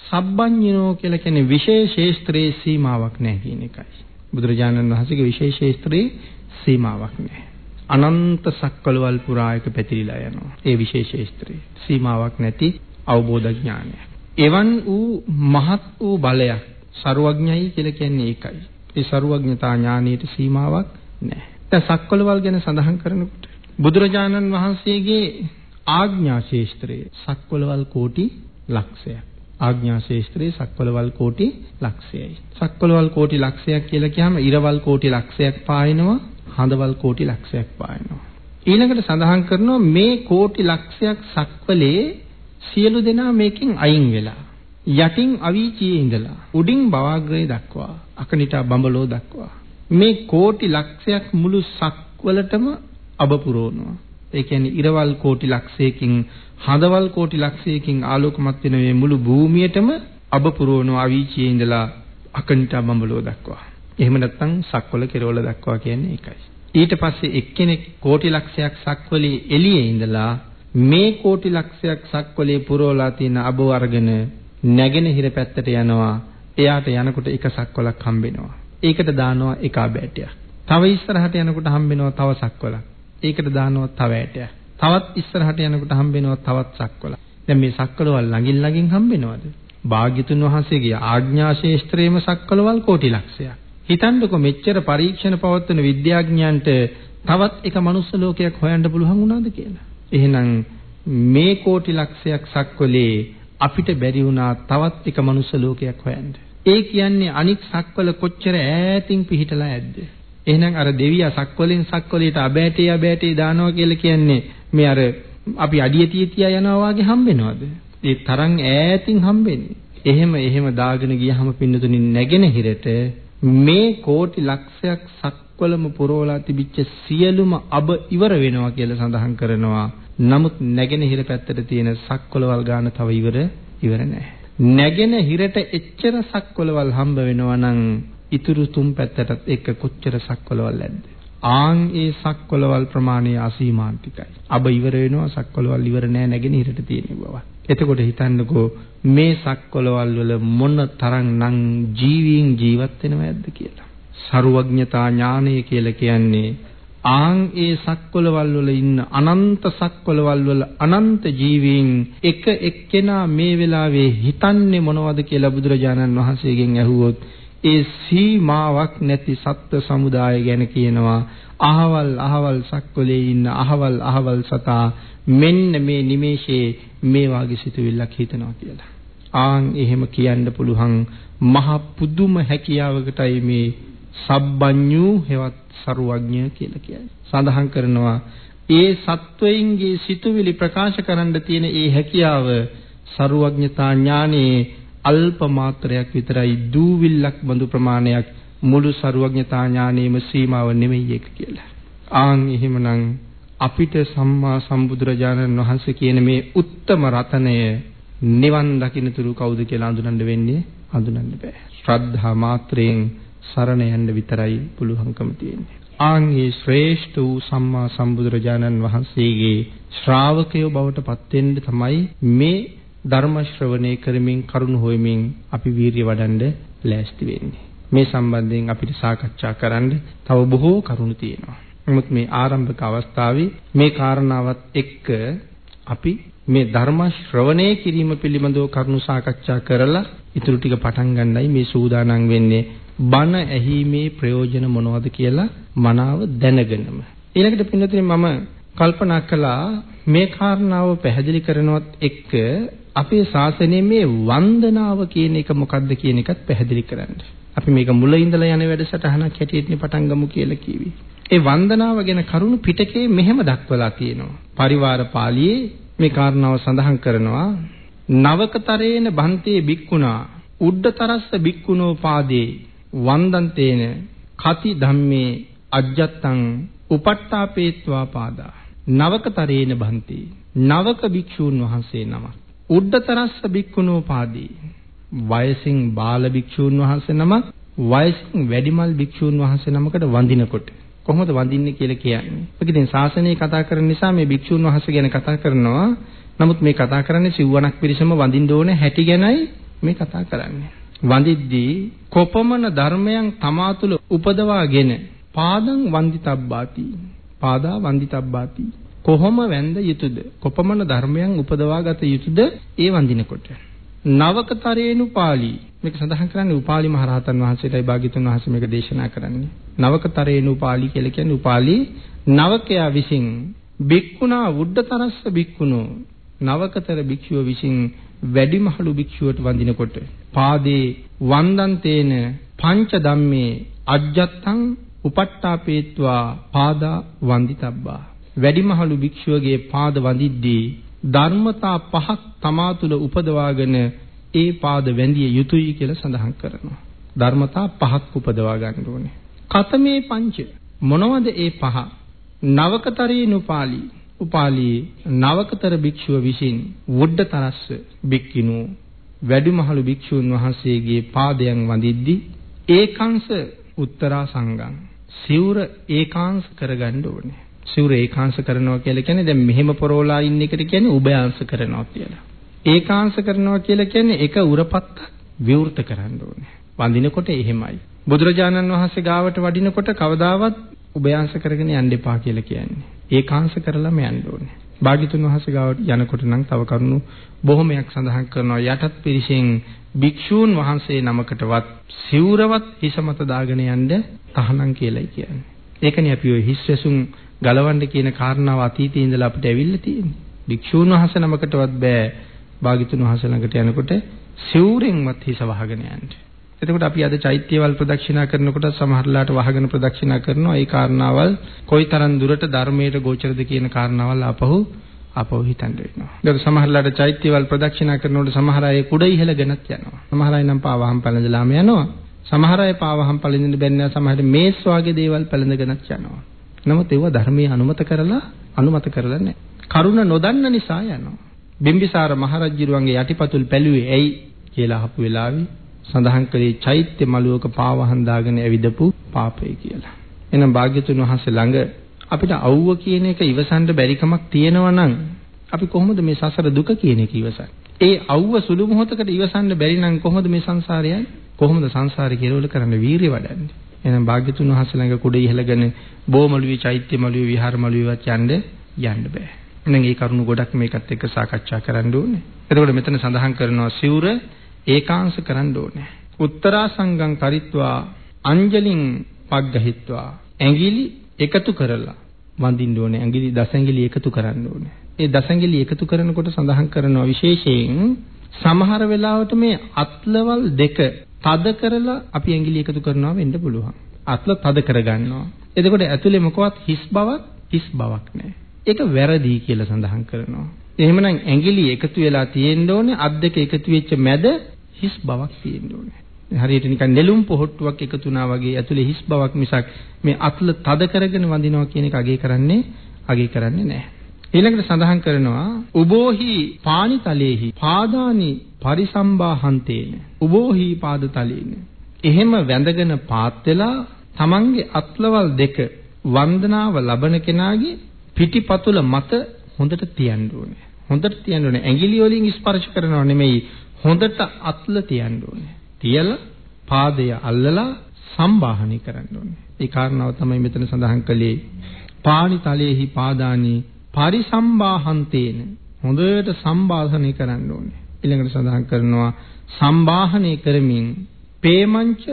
සබ්බඤුනෝ කියලා කියන්නේ විශේෂ ශේස්ත්‍රයේ සීමාවක් නැහැ කියන එකයි. බුදුරජාණන් වහන්සේගේ විශේෂ ශේස්ත්‍රයේ සීමාවක් නැහැ. අනන්ත සක්වලවල් පුරා එක පැතිරිලා යනවා. ඒ විශේෂ ශාස්ත්‍රය. සීමාවක් නැති අවබෝධ ඥානය. එවන් වූ මහත් වූ බලයක් ਸਰුවඥයි කියලා කියන්නේ ඒකයි. ඒ ਸਰුවඥතා ඥානයේ සීමාවක් නැහැ. දැන් සක්වලවල් ගැන සඳහන් කරනකොට බුදුරජාණන් වහන්සේගේ ආඥා ශේස්ත්‍රයේ සක්වලවල් කෝටි ලක්ෂයක්. ආඥා ශේස්ත්‍රයේ සක්වලවල් කෝටි ලක්ෂයයි. සක්වලවල් කෝටි ලක්ෂයක් කියලා කියහම ඉරවල් කෝටි ලක්ෂයක් පායනවා හඳවල් කෝටි ලක්ෂයක් පායනවා. ඊළඟට සඳහන් කරනවා මේ කෝටි ලක්ෂයක් සක්වලේ සියලු දෙනා මේකෙන් අයින් වෙලා යටින් අවීචියේ ඉඳලා උඩින් බවාග්‍රේ දක්වා අකනිටා බඹලෝ දක්වා මේ කෝටි ලක්ෂයක් මුළු සක්වලටම අබ පුරවනවා. ඒ කියන්නේ ඉරවල් කෝටි ලක්ෂයකින් හඳවල් කෝටි ලක්ෂයකින් ආලෝකමත් වෙන මේ මුළු භූමියටම අබ පුරවනවා අවීචියේ ඉඳලා අකනිටා බඹලෝ දක්වා. එහෙම නැත්නම් සක්වල කෙරවල දක්වා කියන්නේ ඒකයි. ඊට පස්සේ එක්කෙනෙක් කෝටි ලක්ෂයක් සක්වලේ එළියේ ඉඳලා මේ කෝටි ලක්ෂයක් සක්වලේ පුරවලා තියෙන අබව අරගෙන නැගෙනහිර පැත්තට යනවා. එයාට යනකොට එක සක්වලක් හම්බෙනවා. ඒකට දානවා එක බෑටයක්. තව ඉස්සරහට යනකොට හම්බෙනවා තව සක්වලක්. ඒකට දානවා තව ඇටයක්. තවත් ඉස්සරහට යනකොට හම්බෙනවා තවත් සක්වලක්. දැන් මේ සක්වලවල් ළඟින් ළඟින් හම්බෙනවද? භාග්‍යතුන් වහන්සේගේ ආඥා ශේෂ්ත්‍රයේම සක්වලවල් කෝටි ලක්ෂයක්. හිතන්නකො මෙච්චර පරීක්ෂණ පවත්වන විද්‍යාඥයන්ට තවත් එක මනුස්ස ලෝකයක් හොයන්න පුළුවන් වුණාද කියලා. එහෙනම් මේ කෝටි ලක්ෂයක් සක්වලේ අපිට බැරි වුණා තවත් එක මනුස්ස ලෝකයක් හොයන්න. ඒ කියන්නේ අනික් සක්වල කොච්චර ඈතින් පිහිටලා ඇද්ද? එහෙනම් අර දෙවියා සක්වලෙන් සක්වලයට අබෑටේ අබෑටේ දානවා කියලා කියන්නේ මේ අර අපි අඩිය තිය තියා යනවා වගේ හම්බෙනවද? ඒ තරම් ඈතින් හම්බෙන්නේ. එහෙම එහෙම දාගෙන ගියහම පින්නතුනි නැගෙනහිරට මේ කෝටි ලක්ෂයක් සක්වලම පුරවලා තිබිච්ච සියලුම අබ ඉවර වෙනවා කියලා සඳහන් කරනවා. නමුත් නැගෙනහිර පැත්තට තියෙන සක්වලවල් ගාන තව ඉවර ඉවර නැහැ. නැගෙනහිරට එච්චර සක්වලවල් හම්බ වෙනවා නම් ඉතුරු තුන් පැත්තටත් එක කොච්චර සක්වලවල් ඇද්ද? ආන් ඒ සක්වලවල් ප්‍රමාණය අසීමාන්තිකයි. අබ ඉවර වෙනවා සක්වලවල් ඉවර නැහැ නැගෙනහිරට තියෙන බව. එතකොට හිතන්නකෝ මේ සක්වලවල් වල මොන තරම්නම් ජීවීන් ජීවත් වෙනවද කියලා. ਸਰුවඥතා ඥානය කියලා කියන්නේ ආන් ඒ සක්වලවල් වල ඉන්න අනන්ත සක්වලවල් වල අනන්ත ජීවීන් එක එක්කෙනා මේ වෙලාවේ හිතන්නේ මොනවද කියලා බුදුරජාණන් වහන්සේගෙන් ඇහුවොත් ඒ සීමාවක් නැති සත්ත්ව සමුදාය ගැන කියනවා අහවල් අහවල් සක්වලේ ඉන්න අහවල් අහවල් සතා මෙන්න මේ නිමේෂයේ මේ වාගේ සිතුවිල්ලක් හිතනවා කියලා. ආන් එහෙම කියන්න පුළුවන් මහ පුදුම හැකියාවකටයි මේ සබ්බඤ්ඤු හෙවත් සරුවඥ කියලා කියන්නේ. සඳහන් කරනවා ඒ සත්වයින්ගේ සිතුවිලි ප්‍රකාශ කරන්න තියෙන ඒ හැකියාව සරුවඥතා ඥානයේ අල්ප මාත්‍රයක් විතරයි දූවිල්ලක් බඳු ප්‍රමාණයක් මුළු සරුවඥතා ඥානයේම සීමාව නෙමෙයි ඒක කියලා. ආන් එහෙමනම් අපිට සම්මා සම්බුදුරජාණන් වහන්සේ කියන මේ උත්තම රතනය නිවන් දකින්නතුරු කවුද කියලා අඳුනන්න වෙන්නේ අඳුනන්න බෑ. ශ්‍රද්ධා මාත්‍රයෙන් සරණ යන්න විතරයි පුළුවන්කම තියෙන්නේ. ආන්ගේ ශ්‍රේෂ්ඨ වූ සම්මා සම්බුදුරජාණන් වහන්සේගේ ශ්‍රාවකයෝ බවට පත් වෙන්න තමයි මේ ධර්ම ශ්‍රවණය කරමින් කරුණ හොයමින් අපි වීරිය වඩන්න ලෑස්ති වෙන්නේ. මේ සම්බන්ධයෙන් අපිට සාකච්ඡා කරන්න තව බොහෝ කරුණු තියෙනවා. නමුත් මේ ආරම්භක අවස්ථාවේ මේ කාරණාවත් එක්ක අපි මේ ධර්ම ශ්‍රවණය කිරීම පිළිබඳව කරුණු සාකච්ඡා කරලා ඊටු ටික පටන් ගන්නයි මේ සූදානම් වෙන්නේ. බණ ඇහිීමේ ප්‍රයෝජන මොනවද කියලා මනාව දැනගෙනම. ඊළඟට පින්නතුනි මම කල්පනා කළා මේ කාරණාව පැහැදිලි කරනවත් එක්ක අපේ ශාසනයේ මේ වන්දනාව කියන එක මොකක්ද කියන එකත් පැහැදිලි කරන්න. අපි මේක මුල ඉඳලා යන වැඩසටහනක් හැටියට පටන් ගමු කියලා කිව්වේ. ඒ වන්දනාව ගැන කරුණු පිටකේ මෙහෙම දක්වලා තියෙනවා. පරිවාර පාළියේ මේ කාරණාව සඳහන් කරනවා නවකතරේන බන්තේ බික්කුණා උඩතරස්ස බික්කුණෝ පාදේ වන්දන්තේන කති ධම්මේ අජ්ජත්තං උපට්ඨාපේත්වා පාදා නවකතරේන බන්තේ නවක භික්ෂූන් වහන්සේ නමක් උඩතරස්ස බික්කුණෝ පාදේ වයසින් බාල භික්ෂූන් වහන්සේ නමක් වයසින් වැඩිමල් භික්ෂූන් වහන්සේ නමකට වඳිනකොට කොහොමද වඳින්නේ කියලා කියන්නේ. ඔක ඉතින් ශාසනය කතා කරන නිසා මේ භික්ෂූන් වහන්සේ ගැන කතා කරනවා. නමුත් මේ කතා කරන්නේ සිව්වණක් පිරිසම වඳින්න ඕනේ හැටි ගැනයි මේ කතා කරන්නේ. වඳිද්දී කොපමණ ධර්මයන් තමා තුළ උපදවාගෙන පාදං වන්දිතබ්බාති. පාදා වන්දිතබ්බාති. කොහොම වැඳ යුතුද? කොපමණ ධර්මයන් උපදවාගත යුතුද? ඒ වඳිනකොට. නවකතරේනු පාළි මේක සඳහන් කරන්නේ උපාලි මහරහතන් වහන්සේටයි භාග්‍යතුන් වහන්සේ මේක දේශනා කරන්නේ නවකතරේනු උපාලි කියලා කියන්නේ උපාලි නවකයා විසින් බික්කුණා උඩතරස්ස බික්කුණෝ නවකතර භික්ෂුව විසින් වැඩිමහලු භික්ෂුවට වඳිනකොට පාදේ වන්දන්තේන පංච ධම්මේ අජ්ජත්තං උපට්ඨාපේත්වා පාදා වන්දිතබ්බා වැඩිමහලු භික්ෂුවගේ පාද වඳිද්දී ධර්මතා පහක් තමා තුළ උපදවාගෙන ඒ පාද වැඳිය යුතුයි කියලා සඳහන් කරනවා. ධර්මතා පහක් උපදවා ගන්න ඕනේ. කතමේ පංච මොනවද ඒ පහ? නවකතරීනුපාලි උපාලී නවකතර භික්ෂුව විසින් වුඩ්ඩතරස්ස බික්කිනු වැඩිමහලු භික්ෂූන් වහන්සේගේ පාදයන් වඳිද්දී ඒකාංශ උත්තරා සංගම් සිවුර ඒකාංශ කරගන්න ඕනේ. සිවුර ඒකාංශ කරනවා කියලා කියන්නේ දැන් මෙහෙම පොරෝලා ඉන්න එකට කියන්නේ උභයාංශ කරනවා කියලා. ඒකාංශ කරනවා කියලා කියන්නේ එක උරපත්ත විවෘත කරන්න ඕනේ. වඳිනකොට එහෙමයි. බුදුරජාණන් වහන්සේ ගාවට වඩිනකොට කවදාවත් උභයාංශ කරගෙන යන්න එපා කියලා කියන්නේ. ඒකාංශ කරලාම යන්න ඕනේ. භාග්‍යතුන් වහන්සේ ගාවට යනකොට නම් තව කරුණු බොහොමයක් සඳහන් කරනවා යටත් පිරිසෙන් භික්ෂූන් වහන්සේ නමකටවත් සිවුරවත් හිස මත දාගෙන යන්න තහනම් කියලායි කියන්නේ. ඒකනේ අපි ඔය හිස්වැසුම් ගලවන්න කියන කාරණාව අතීතයේ ඉඳලා අපිට ඇවිල්ලා තියෙන්නේ. භික්ෂූන් වහන්සේ නමකටවත් බෑ භාග්‍යතුන් වහන්සේ ළඟට යනකොට සිවුරෙන්වත් හිස වහගෙන යන්න. එතකොට අපි අද චෛත්‍යවල ප්‍රදක්ෂිනා කරනකොට සමහරලාට වහගෙන ප්‍රදක්ෂිනා කරනවා. ඒ කාරණාවල් කොයිතරම් දුරට ධර්මයට ගෝචරද කියන කාරණාවල් අපහු අපව හිතන්න වෙනවා. ඒක සමහරලාට චෛත්‍යවල ප්‍රදක්ෂිනා කරනකොට සමහර අය කුඩ ඉහළගෙනත් යනවා. සමහර අය නම් පාවහම් පැලඳලාම යනවා. සමහර අය පාවහම් පැලඳින්න බැන්නේ සමහර මේස් වගේ දේවල් පැලඳගෙනත් යනවා. නමුත් ඒවා ධර්මයේ අනුමත කරලා අනුමත කරලා නැහැ. කරුණ නොදන්න නිසා යනවා. බිම්බිසාර මහරජුරුවන්ගේ යටිපතුල් පැලුවේ ඇයි කියලා අහපු වෙලාවේ සඳහන් කළේ චෛත්‍ය මළුවක පාවහන් දාගෙන ඇවිදපු පාපය කියලා. එහෙනම් භාග්‍යතුන් වහන්සේ ළඟ අපිට අවුව කියන එක ඉවසන්න බැරි කමක් තියෙනවා නම් අපි කොහොමද මේ සසර දුක කියන එක ඉවසන්නේ? ඒ අවුව සුළු මොහොතකට ඉවසන්න බැරි නම් කොහොමද මේ සංසාරය කොහොමද සංසාරේ කෙරවල කරන්න වීරිය වඩන්නේ? එහෙනම් භාග්‍යතුන් වහන්සේ ළඟ කුඩ ඉහළගෙන බොමළුවේ චෛත්‍ය මළුවේ විහාර මළුවේවත් යන්න යන්න බෑ. එහෙනම් ඒ කරුණු ගොඩක් මේකත් එක්ක සාකච්ඡා කරන්න ඕනේ. එතකොට මෙතන සඳහන් කරනවා සිවුර ඒකාංශ කරන්න ඕනේ. උත්තරා සංගම් කරිත්වා අංජලින් පග්ගහිත්වා ඇඟිලි එකතු කරලා වඳින්න ඕනේ. ඇඟිලි දසැඟිලි එකතු කරන්න ඕනේ. ඒ දසැඟිලි එකතු කරනකොට සඳහන් කරනවා විශේෂයෙන් සමහර වෙලාවට මේ අත්ලවල් දෙක තද කරලා අපි ඇඟිලි එකතු කරනවා වෙන්න පුළුවන්. අත්ල තද කරගන්නවා. එතකොට ඇතුලේ මොකවත් හිස් බවක් හිස් බවක් නැහැ. ඒක වැරදි කියලා සඳහන් කරනවා. එහෙමනම් ඇඟිලි එකතු වෙලා තියෙන්න ඕනේ අත් දෙක එකතු වෙච්ච මැද හිස් බවක් තියෙන්න ඕනේ. හරියට නිකන් නෙළුම් පොහට්ටුවක් එකතු වුණා වගේ ඇතුලේ හිස් බවක් මිසක් මේ අත්ල තද කරගෙන වඳිනවා කියන එක අගේ කරන්නේ අගේ කරන්නේ නැහැ. ඊළඟට සඳහන් කරනවා උබෝහි පානිතලේහි පාදානි පරිසම්බාහන්තේන උබෝහි පාදතලේන එහෙම වැඳගෙන පාත් වෙලා තමන්ගේ අත්ලවල් දෙක වන්දනාව ලබන කෙනාගේ පිටිපතුල මත හොඳට තියන්න ඕනේ. හොඳට තියන්න ඕනේ. ඇඟිලි වලින් ස්පර්ශ කරනව නෙමෙයි. හොඳට අත්ල තියන්න ඕනේ. තියලා පාදය අල්ලලා සම්බාහනය කරන්න ඕනේ. ඒ කාරණාව තමයි මෙතන සඳහන් කළේ. පාණි තලයේහි පාදානි පරිසම්බාහන්තේන හොඳට සම්බාහනය කරන්න ඕනේ. ඊළඟට සඳහන් කරනවා සම්බාහනය කරමින් පේමංච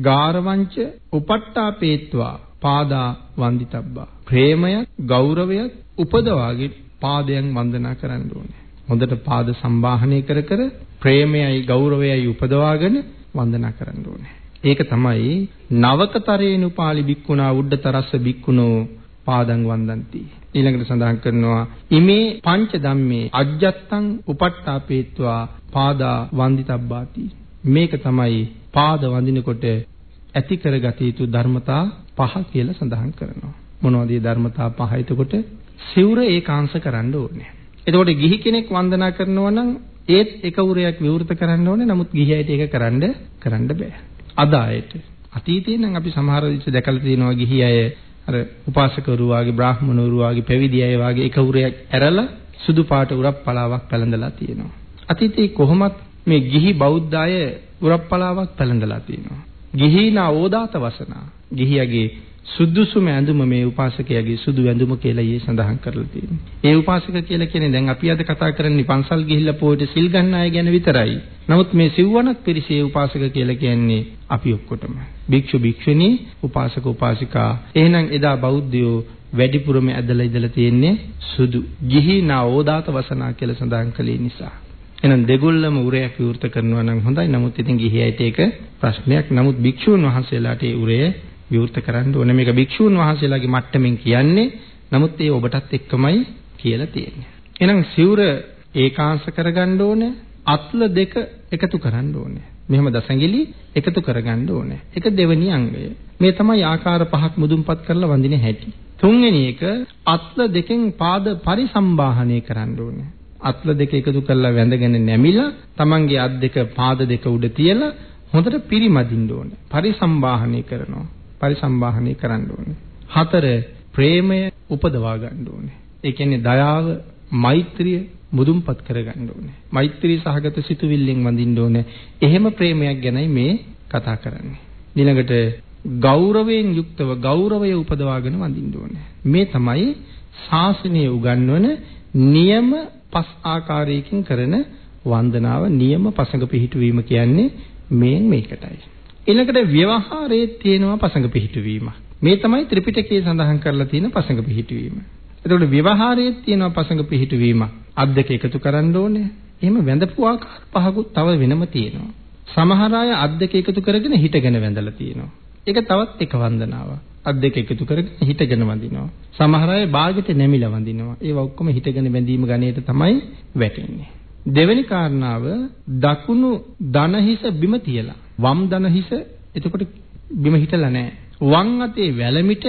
ගාරවංච උපට්ඨාපේත්වා පාදා වන්දිතබ්බා. ප්‍රේමයත් ගෞරවයත් උපදවාගෙන පාදයන් වන්දනා කරන්න ඕනේ. හොඳට පාද සම්බාහනය කර කර ප්‍රේමයයි ගෞරවයයි උපදවාගෙන වන්දනා කරන්න ඕනේ. ඒක තමයි නවකතරේනුපාලි බික්කුණා උඩතරස්ස බික්කුණෝ පාදං වන්දන්ති. ඊළඟට සඳහන් කරනවා ඉමේ පංච ධම්මේ අජ්ජත්තං උපට්ඨාපේත්වා පාදා වන්දිතබ්බාති. මේක තමයි පාද වඳිනකොට ඇති කරගත යුතු ධර්මතා පහ කියලා සඳහන් කරනවා. මොනවද මේ ධර්මතා පහ? එතකොට සිවුර ඒකාංශ කරන්න ඕනේ. එතකොට ගිහි කෙනෙක් වන්දනා කරනවා නම් ඒත් එක උරයක් විවෘත කරන්න ඕනේ. නමුත් ගිහියට ඒක කරන්න කරන්න බෑ. අද ආයෙත් අතීතයේ නම් අපි සමහර විට දැකලා තියෙනවා ගිහි අය අර උපාසකවරු වාගේ බ්‍රාහ්මණවරු වාගේ පැවිදි අය වාගේ එක උරයක් ඇරලා සුදු පාට උරක් පලාවක් පැලඳලා තියෙනවා. අතීතයේ කොහොමත් මේ ගිහි බෞද්ධ අය උරක් පලාවක් පැලඳලා තියෙනවා. ගිහිනා ඕදාත වසනා ගිහියගේ සුදුසුම ඇඳුම මේ උපාසකයාගේ සුදු ඇඳුම කියලා ඊයේ සඳහන් කරලා තියෙනවා. ඒ උපාසක කියලා කියන්නේ දැන් අපි අද කතා කරන්නේ පන්සල් ගිහිල්ලා පොයට සිල් ගන්න අය ගැන විතරයි. නමුත් මේ සිව්වනක් පිරිසේ උපාසක කියලා කියන්නේ අපි ඔක්කොටම. භික්ෂු භික්ෂුණී උපාසක උපාසිකා. එහෙනම් එදා බෞද්ධයෝ වැඩිපුරම ඇදලා ඉඳලා තියෙන්නේ සුදු. ගිහි නා ඕදාත වසනා කියලා සඳහන් කළේ නිසා. එහෙනම් දෙගොල්ලම උරයක් විවෘත කරනවා නම් හොඳයි. නමුත් ඉතින් ගිහියයිට ඒක ප්‍රශ්නයක්. නමුත් භික්ෂූන් වහන්සේලාට ඒ උරය විවෘත කරන්න ඕනේ. මේක භික්ෂූන් වහන්සේලාගේ මට්ටමින් කියන්නේ. නමුත් ඒ ඔබටත් එක්කමයි කියලා තියෙන්නේ. එහෙනම් සිවුර ඒකාංශ කරගන්න ඕනේ. අත්ල දෙක එකතු කරන්න ඕනේ. මෙහෙම දසඟිලි එකතු කරගන්න ඕනේ. ඒක දෙවෙනි අංගය. මේ තමයි ආකාර පහක් මුදුන්පත් කරලා වඳින හැටි. තුන්වෙනි එක අත්ල දෙකෙන් පාද පරිසම්බාහනය කරන්න ඕනේ. අත්ල දෙක එකතු කරලා වැඳගෙන නැමිලා තමන්ගේ අත් දෙක පාද දෙක උඩ තියලා හොඳට පිරිමදින්න ඕනේ. පරිසම්බාහනය කරනවා. පරිසම්බාහනය කරන්න ඕනේ. හතර ප්‍රේමය උපදවා ගන්න ඕනේ. ඒ කියන්නේ දයාව, මෛත්‍රිය මුදුන්පත් කරගන්න ඕනේ. මෛත්‍රී සහගත සිතුවිල්ලෙන් වඳින්න ඕනේ. එහෙම ප්‍රේමයක් ගැනයි මේ කතා කරන්නේ. ඊළඟට ගෞරවයෙන් යුක්තව ගෞරවය උපදවාගෙන වඳින්න ඕනේ. මේ තමයි ශාසනය උගන්වන නියම පස් ආකාරයකින් කරන වන්දනාව නියම පසඟ පිහිටුවීම කියන්නේ මේන් මේකටයි. ඊළඟට ව්‍යවහාරයේ තියෙනවා පසඟ පිහිටුවීම. මේ තමයි ත්‍රිපිටකයේ සඳහන් කරලා තියෙන පසඟ පිහිටුවීම. එතකොට ව්‍යවහාරයේ තියෙනවා පසඟ පිහිටුවීම. අත් දෙක එකතු කරන්න ඕනේ. එහෙම වැඳපු ආකාර පහකුත් තව වෙනම තියෙනවා. සමහර අය අත් දෙක එකතු කරගෙන හිටගෙන වැඳලා තියෙනවා. ඒක තවත් එක වන්දනාවක්. අත් දෙක එකතු කරගෙන හිටගෙන වඳිනවා. සමහර අය බාගෙට නැමිලා වඳිනවා. ඒවා ඔක්කොම හිටගෙන වැඳීම ගණයට තමයි වැටෙන්නේ. දෙවෙනි කාරණාව දකුණු දන හිස බිම තියලා වම් දන හිස එතකොට බිම හිටලා නැහැ. වම් අතේ වැලමිට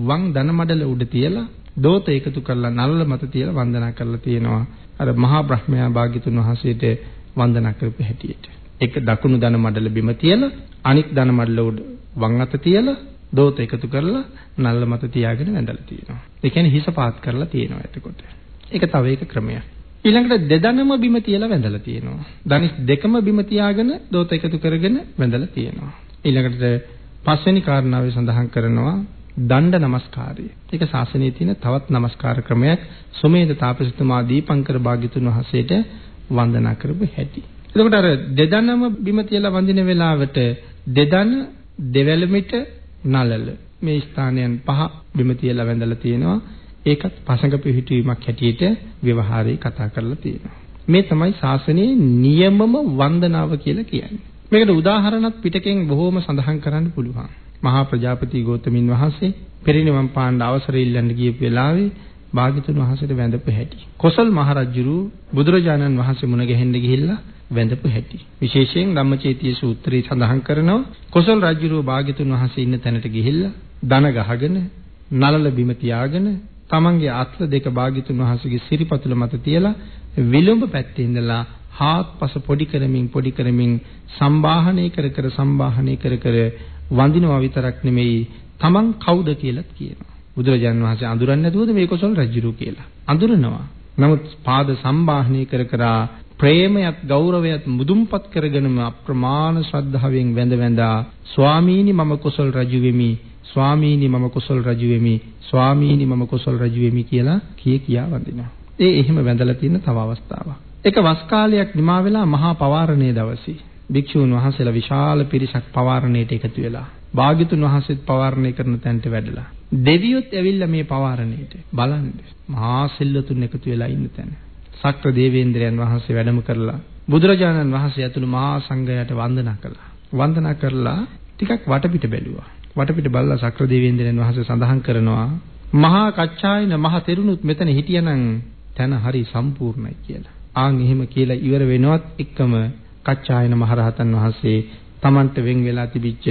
වම් දන මඩල උඩ තියලා දෝත එකතු කරලා නළල මත තියලා වන්දනා කරලා තියෙනවා. අර මහා බ්‍රහ්මයා භාග්‍යතුන් වහන්සේට වන්දනා කරපු හැටියට. එක දකුණු දන මඩල බිම තියලා අනික් දන මඩල උඩ වම් අත තියලා දෝත එකතු කරලා නල්ල මත තියාගෙන වැඳලා තියෙනවා. ඒ කියන්නේ හිස පාත් කරලා තියෙනවා එතකොට. ඒක තව එක ක්‍රමයක්. ඊළඟට දෙදනම බිම තියලා වැඳලා තියෙනවා. දනිස් දෙකම බිම තියාගෙන දෝත එකතු කරගෙන වැඳලා තියෙනවා. ඊළඟට පස්වෙනි කාරණාවේ සඳහන් කරනවා දණ්ඩ නමස්කාරය. ඒක ශාසනයේ තියෙන තවත් නමස්කාර ක්‍රමයක්. සුමේද තාපසතුමා දීපංකර භාග්‍යතුන් වහන්සේට වන්දනා කරපු හැටි. එතකොට අර දෙදනම බිම තියලා වඳින වෙලාවට දෙදන දෙවැලමිට නලල මේ ස්ථානයන් පහ බිම තියලා වැඳලා තියෙනවා. ඒකත් පසඟ පිහිටීමක් හැටියට ව්‍යවහාරයේ කතා කරලා තියෙනවා. මේ තමයි ශාසනයේ නියමම වන්දනාව කියලා කියන්නේ. මේකට උදාහරණත් පිටකෙන් බොහෝම සඳහන් කරන්න පුළුවන්. මහා ප්‍රජාපති ගෞතමින් වහන්සේ පෙරිනිවන් පාන්න අවසර ඉල්ලන්න ගියපු වෙලාවේ භාග්‍යතුන් වහන්සේට වැඳපු හැටි. කොසල් මහරජුරු බුදුරජාණන් වහන්සේ මුණ ගැහෙන්න ගිහිල්ලා වැඳපු හැටි. විශේෂයෙන් ධම්මචේතිය සූත්‍රයේ සඳහන් කරනවා කොසල් රජුරුව භාග්‍යතුන් වහන්සේ ඉන්න තැනට ගිහිල්ලා දන ගහගෙන නලල බිම තියාගෙන තමන්ගේ අත්ල දෙක භාග්‍යතුන් වහන්සේගේ සිරිපතුල මත තියලා විලුඹ පැත්තේ ඉඳලා හාත්පස පොඩි කරමින් පොඩි කරමින් සම්බාහනය කර කර සම්බාහනය කර කර වඳිනවා විතරක් නෙමෙයි තමන් කවුද කියලාත් කියනවා. බුදුරජාණන් වහන්සේ අඳුරන්නේ නැතුවද මේ කොසල් රජුරු කියලා. අඳුරනවා. නමුත් පාද සම්බාහනය කර කරා ප්‍රේමයත් ගෞරවයත් මුදුන්පත් කරගෙනම අප්‍රමාණ ශ්‍රද්ධාවෙන් වැඳ වැඳා ස්වාමීනි මම කොසල් රජු වෙමි ස්වාමීනි මම කොසල් රජු වෙමි. ස්වාමීනි මම කොසල් රජු වෙමි කියලා කී කියා වඳිනවා. ඒ එහෙම වැඳලා තියෙන තව අවස්ථාවක්. එක වස් කාලයක් නිමා වෙලා මහා පවාරණයේ දවසේ. භික්ෂූන් වහන්සේලා විශාල පිරිසක් පවාරණයට එකතු වෙලා භාග්‍යතුන් වහන්සේත් පවාරණය කරන තැනට වැඩලා දෙවියොත් ඇවිල්ලා මේ පවාරණයට බලන්න මහා සිල්ලතුන් එකතු වෙලා ඉන්න තැන. සක්‍ර දේවේන්ද්‍රයන් වහන්සේ වැඩම කරලා බුදුරජාණන් වහන්සේ ඇතුළු මහා සංඝයාට වන්දනා කළා. වන්දනා කරලා ටිකක් වටපිට බැලුවා. වටපිට බලලා සක්‍ර දේවේන්ද්‍රයන් වහන්සේ සඳහන් කරනවා මහා කච්චායන මහ තෙරුණුත් මෙතන හිටියනම් තන හරි සම්පූර්ණයි කියලා. ආන් එහෙම කියලා ඉවර වෙනවත් එක්කම කච්චායන මහරහතන් වහන්සේ Tamanට වෙන් වෙලා තිබිච්ච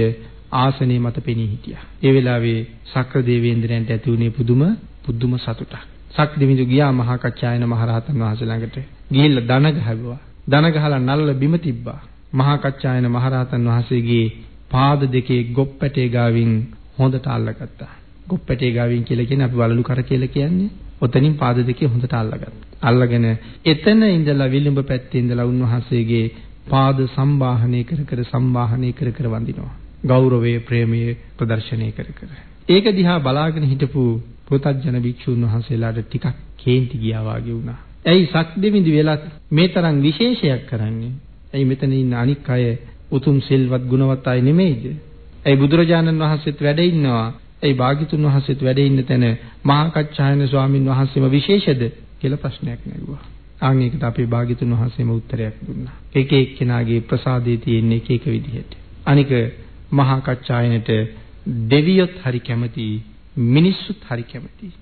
ආසනේ මත පෙනී හිටියා. ඒ වෙලාවේ සක්‍ර දේවේන්ද්‍රයන්ට ඇති වුණේ පුදුම පුදුම සතුටක්. සක්දිවිඳු ගියා මහා කච්චායන මහරහතන් වහන්සේ ළඟට. ගිහිල්ලා දන ගහගුවා. දන ගහලා නල්ල බිම තිබ්බා. මහා කච්චායන මහරහතන් වහන්සේගේ පාද දෙකේ ගොප්පැටේ ගාවින් හොඳට අල්ලගත්තා. ගොප්පැටේ ගාවින් කියලා කියන්නේ අපි වලලු කර කියලා කියන්නේ. ඔතනින් පාද දෙකේ හොඳට අල්ලගත්තා. අල්ලගෙන එතන ඉඳලා විලුඹ පැත්තේ ඉඳලා උන්වහන්සේගේ පාද සම්බාහනය කර කර සම්බාහනය කර කර වඳිනවා. ගෞරවයේ ප්‍රේමයේ ප්‍රදර්ශනය කර කර. ඒක දිහා බලාගෙන හිටපු පෘථග්ජන භික්ෂුන් වහන්සේලාට ටිකක් කේන්ති ගියා වාගේ වුණා. ඇයි සක්දෙවිඳි වෙලත් මේ තරම් විශේෂයක් කරන්නේ? ඇයි මෙතන ඉන්න අනික් අය උතුම් සිල්වත් ගුණවත් අය නෙමෙයිද? ඇයි බුදුරජාණන් වහන්සේත් වැඩ ඉන්නවා? ඇයි භාග්‍යතුන් වහන්සේත් වැඩ ඉන්න තැන මහා කච්චායන ස්වාමින් වහන්සේම විශේෂද කියලා ප්‍රශ්නයක් නැගුවා. ආන් ඒකට අපේ භාග්‍යතුන් වහන්සේම උත්තරයක් දුන්නා. එක එක්කෙනාගේ ප්‍රසාදයේ තියෙන එක එක විදිහට. අනික මහා කච්චායනට දෙවියොත් හරි කැමති මිනිස්සුත් හරි කැමති.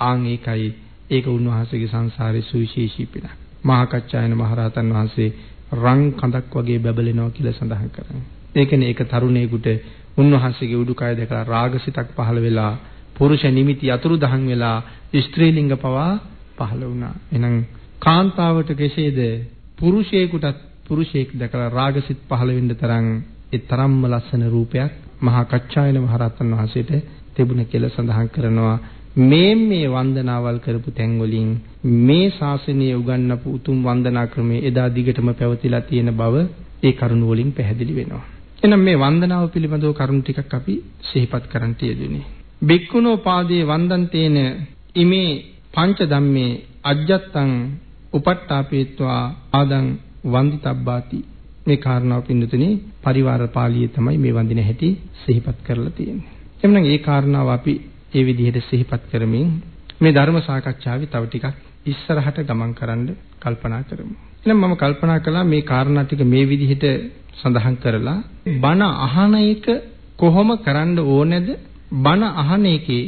ආන් ඒකයි ඒක උන්වහන්සේගේ සංසාරේ සුවිශේෂී පිනක්. මහා කච්චායන මහරහතන් වහන්සේ රන් කඳක් වගේ බබලෙනවා කියලා සඳහන් කරනවා. ඒකනේ ඒක තරුණයෙකුට උන්වහන්සේගේ උඩුකය දැකලා රාගසිතක් පහළ වෙලා පුරුෂ නිමිති අතුරුදහන් වෙලා ස්ත්‍රීලිංග පවා පහළ වුණා. එහෙනම් කාන්තාවට කෙසේද පුරුෂයෙකුටත් පුරුෂයෙක් දැකලා රාගසිත පහළ වෙන්න තරම් ඒ තරම්ම ලස්සන රූපයක් මහා කච්චායන මහරහතන් වහන්සේට තිබුණ කියලා සඳහන් කරනවා. මේ මේ වන්දනාවල් කරපු තැන් වලින් මේ ශාසනය උගන්වපු උතුම් වන්දනා ක්‍රමයේ එදා දිගටම පැවතිලා තියෙන බව ඒ කරුණ වලින් පැහැදිලි වෙනවා. එහෙනම් මේ වන්දනාව පිළිබඳව කරුණු ටිකක් අපි සිහිපත් කරන්න යෙදුනේ. බික්කුණෝ පාදේ වන්දන්තේන ඉමේ පංච ධම්මේ අජ්ජත්තං උපට්ඨාපේत्वा ආදං වන්දිතබ්බාති මේ කාරණාව පින්නතුනේ පරිවාර පාළියේ තමයි මේ වඳින හැටි සිහිපත් කරලා තියෙන්නේ. එhmenan ඒ කාරණාව අපි ඒ විදිහට සිහිපත් කරමින් මේ ධර්ම සාකච්ඡාවේ තව ටිකක් ඉස්සරහට ගමන් කරන්න කල්පනා කරමු. එහෙනම් මම කල්පනා කළා මේ කාරණා ටික මේ විදිහට සඳහන් කරලා බණ අහන එක කොහොම කරන්න ඕනේද? බණ අහන එකේ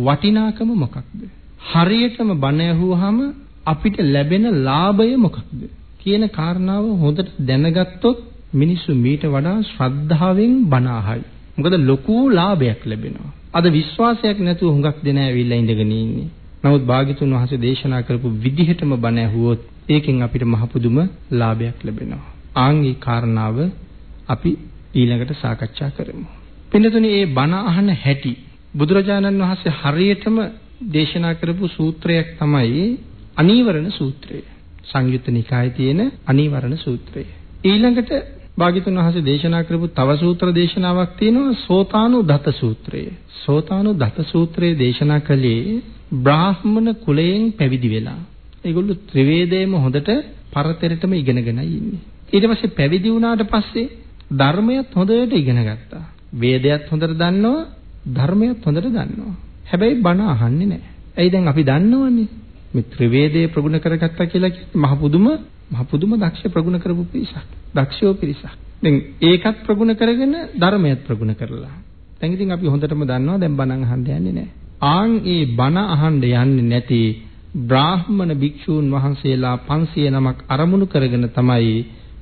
වටිනාකම මොකක්ද? හරියටම බණ ඇහුවාම අපිට ලැබෙන ලාභය මොකක්ද? කියන කාරණාව හොඳට දැනගත්තොත් මිනිස්සු මීට වඩා ශ්‍රද්ධාවෙන් බණ අහයි. මොකද ලොකු ලාභයක් ලැබෙනවා. අද විශ්වාසයක් නැතුව හුඟක් දෙනා ඇවිල්ලා ඉඳගෙන ඉන්නේ. නමුත් භාග්‍යතුන් වහන්සේ දේශනා කරපු විදිහටම බණ ඇහුවොත් ඒකෙන් අපිට මහ පුදුම ලාභයක් ලැබෙනවා. ආන් ඒ කාරණාව අපි ඊළඟට සාකච්ඡා කරමු. පින්නතුනි මේ බණ අහන හැටි බුදුරජාණන් වහන්සේ හරියටම දේශනා කරපු සූත්‍රයක් තමයි අනීවරණ සූත්‍රය. සංයුත්ත නිකායේ තියෙන අනීවරණ සූත්‍රය. ඊළඟට භාග්‍යතුන් වහන්සේ දේශනා කරපු තව සූත්‍ර දේශනාවක් තියෙනවා සෝතානු දත සූත්‍රය. සෝතානු දත සූත්‍රයේ දේශනා කළේ බ්‍රාහ්මණ කුලයෙන් පැවිදි වෙලා. ඒගොල්ලෝ ත්‍රිවේදයේම හොඳට පරතරටම ඉගෙනගෙනයි ඉන්නේ. ඊට පස්සේ පැවිදි වුණාට පස්සේ ධර්මයත් හොඳට ඉගෙන ගත්තා. වේදයත් හොඳට දන්නවා, ධර්මයත් හොඳට දන්නවා. හැබැයි බණ අහන්නේ නැහැ. ඇයි දැන් අපි දන්නවනේ. මේ ත්‍රිවේදයේ ප්‍රගුණ කරගත්තා කියලා කියන්නේ මහ පුදුම මහ පුදුම දක්ෂ ප්‍රගුණ කරපු පිරිසක්. දක්ෂෝ පිරිසක්. දැන් ඒකත් ප්‍රගුණ කරගෙන ධර්මයත් ප්‍රගුණ කරලා. දැන් ඉතින් අපි හොඳටම දන්නවා දැන් බණ අහන්න යන්නේ නැහැ. ආන් ඒ බණ අහන්න යන්නේ නැති බ්‍රාහ්මණ භික්ෂූන් වහන්සේලා 500 නමක් අරමුණු කරගෙන තමයි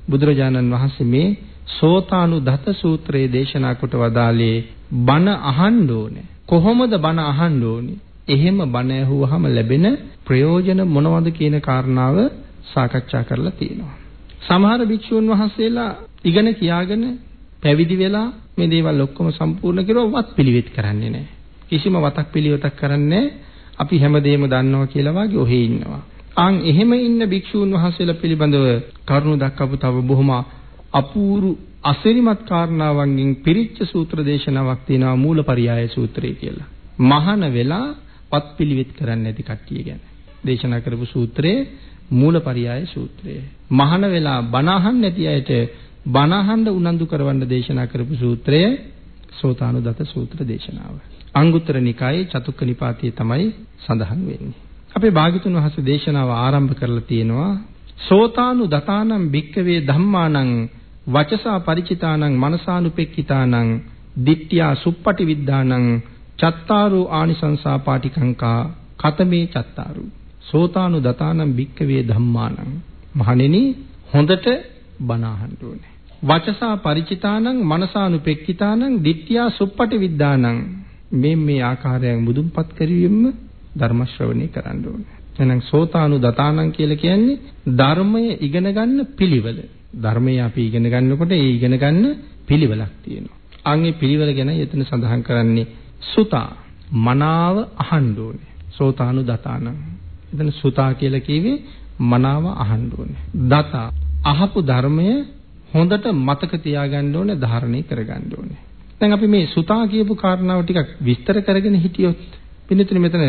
බුදුරජාණන් වහන්සේ මේ සෝතානු දත සූත්‍රයේ දේශනා කොට වදාළේ බණ අහන්න ඕනේ. කොහොමද බණ අහන්න ඕනේ? එහෙම බණ ඇහුවාම ලැබෙන ප්‍රයෝජන මොනවද කියන කාරණාව සාකච්ඡා කරලා තියෙනවා. සමහර භික්ෂුන් වහන්සේලා ඉගෙන කියාගෙන පැවිදි වෙලා මේ දේවල් ඔක්කොම සම්පූර්ණ කරුවා වත් පිළිවෙත් කරන්නේ නැහැ. කිසිම වතක් පිළිවෙතක් කරන්නේ අපි හැමදේම දන්නවා කියලා වගේ ඔහේ ඉන්නවා. ආන් එහෙම ඉන්න භික්ෂූන් වහන්සේලා පිළිබඳව කරුණු දක්වපු තව බොහොම අපූරු අසිරිමත් කාරණාවන්ගෙන් පිරිච්ච සූත්‍ර දේශනාවක් තියෙනවා මූලපරියාය සූත්‍රය කියලා. මහාන වෙලා වත් පිළිවෙත් කරන්නේ නැති කට්ටිය ගැන. දේශනා කරපු සූත්‍රයේ මූලපරියාය සූත්‍රය. මහාන වෙලා බණ අහන්නේ නැති අයට බණහඬ උනන්දු කරවන්න දේශනා කරපු සූත්‍රය සෝතානුදත සූත්‍ර දේශනාව. අංගුත්තර නිකායේ චතුක්ක නිපාතයේ තමයි සඳහන් වෙන්නේ. අපේ භාග්‍යතුන් වහන්සේ දේශනාව ආරම්භ කරලා තියෙනවා සෝතානු දතානම් භික්කවේ ධම්මානං වචසා ಪರಿචිතානං මනසානුපෙක්කිතානං දිට්ඨියා සුප්පටි විද්ධානං චත්තාරෝ ආනිසංසා පාටිකංකා කතමේ චත්තාරු සෝතානු දතානම් භික්කවේ ධම්මානං මහණෙනි හොඳට බණ අහන්න ඕනේ වචසා ಪರಿචිතානං මනසානුපෙක්කිතානං දිට්ඨියා සුප්පටි විද්ධානං මේ මේ ආකාරයෙන් මුදුන්පත් කිරීම ධර්ම ශ්‍රවණය කරන්න ඕනේ. එහෙනම් සෝතානු දතානං කියලා කියන්නේ ධර්මය ඉගෙන ගන්න පිළිවෙල. ධර්මය අපි ඉගෙන ගන්නකොට ඒ ඉගෙන ගන්න පිළිවෙලක් තියෙනවා. අන් ඒ පිළිවෙල ගැන එතන සඳහන් කරන්නේ සුතා මනාව අහන්න ඕනේ. සෝතානු දතානං. එතන සුතා කියලා කිව්වේ මනාව අහන්න ඕනේ. දතා අහපු ධර්මය හොඳට මතක තියාගන්න ඕනේ, ධාරණය කරගන්න ඕනේ. දැන් අපි මේ සුතා කියපු කාරණාව ටිකක් විස්තර කරගෙන හිටියොත් පින්නතුනි මෙතන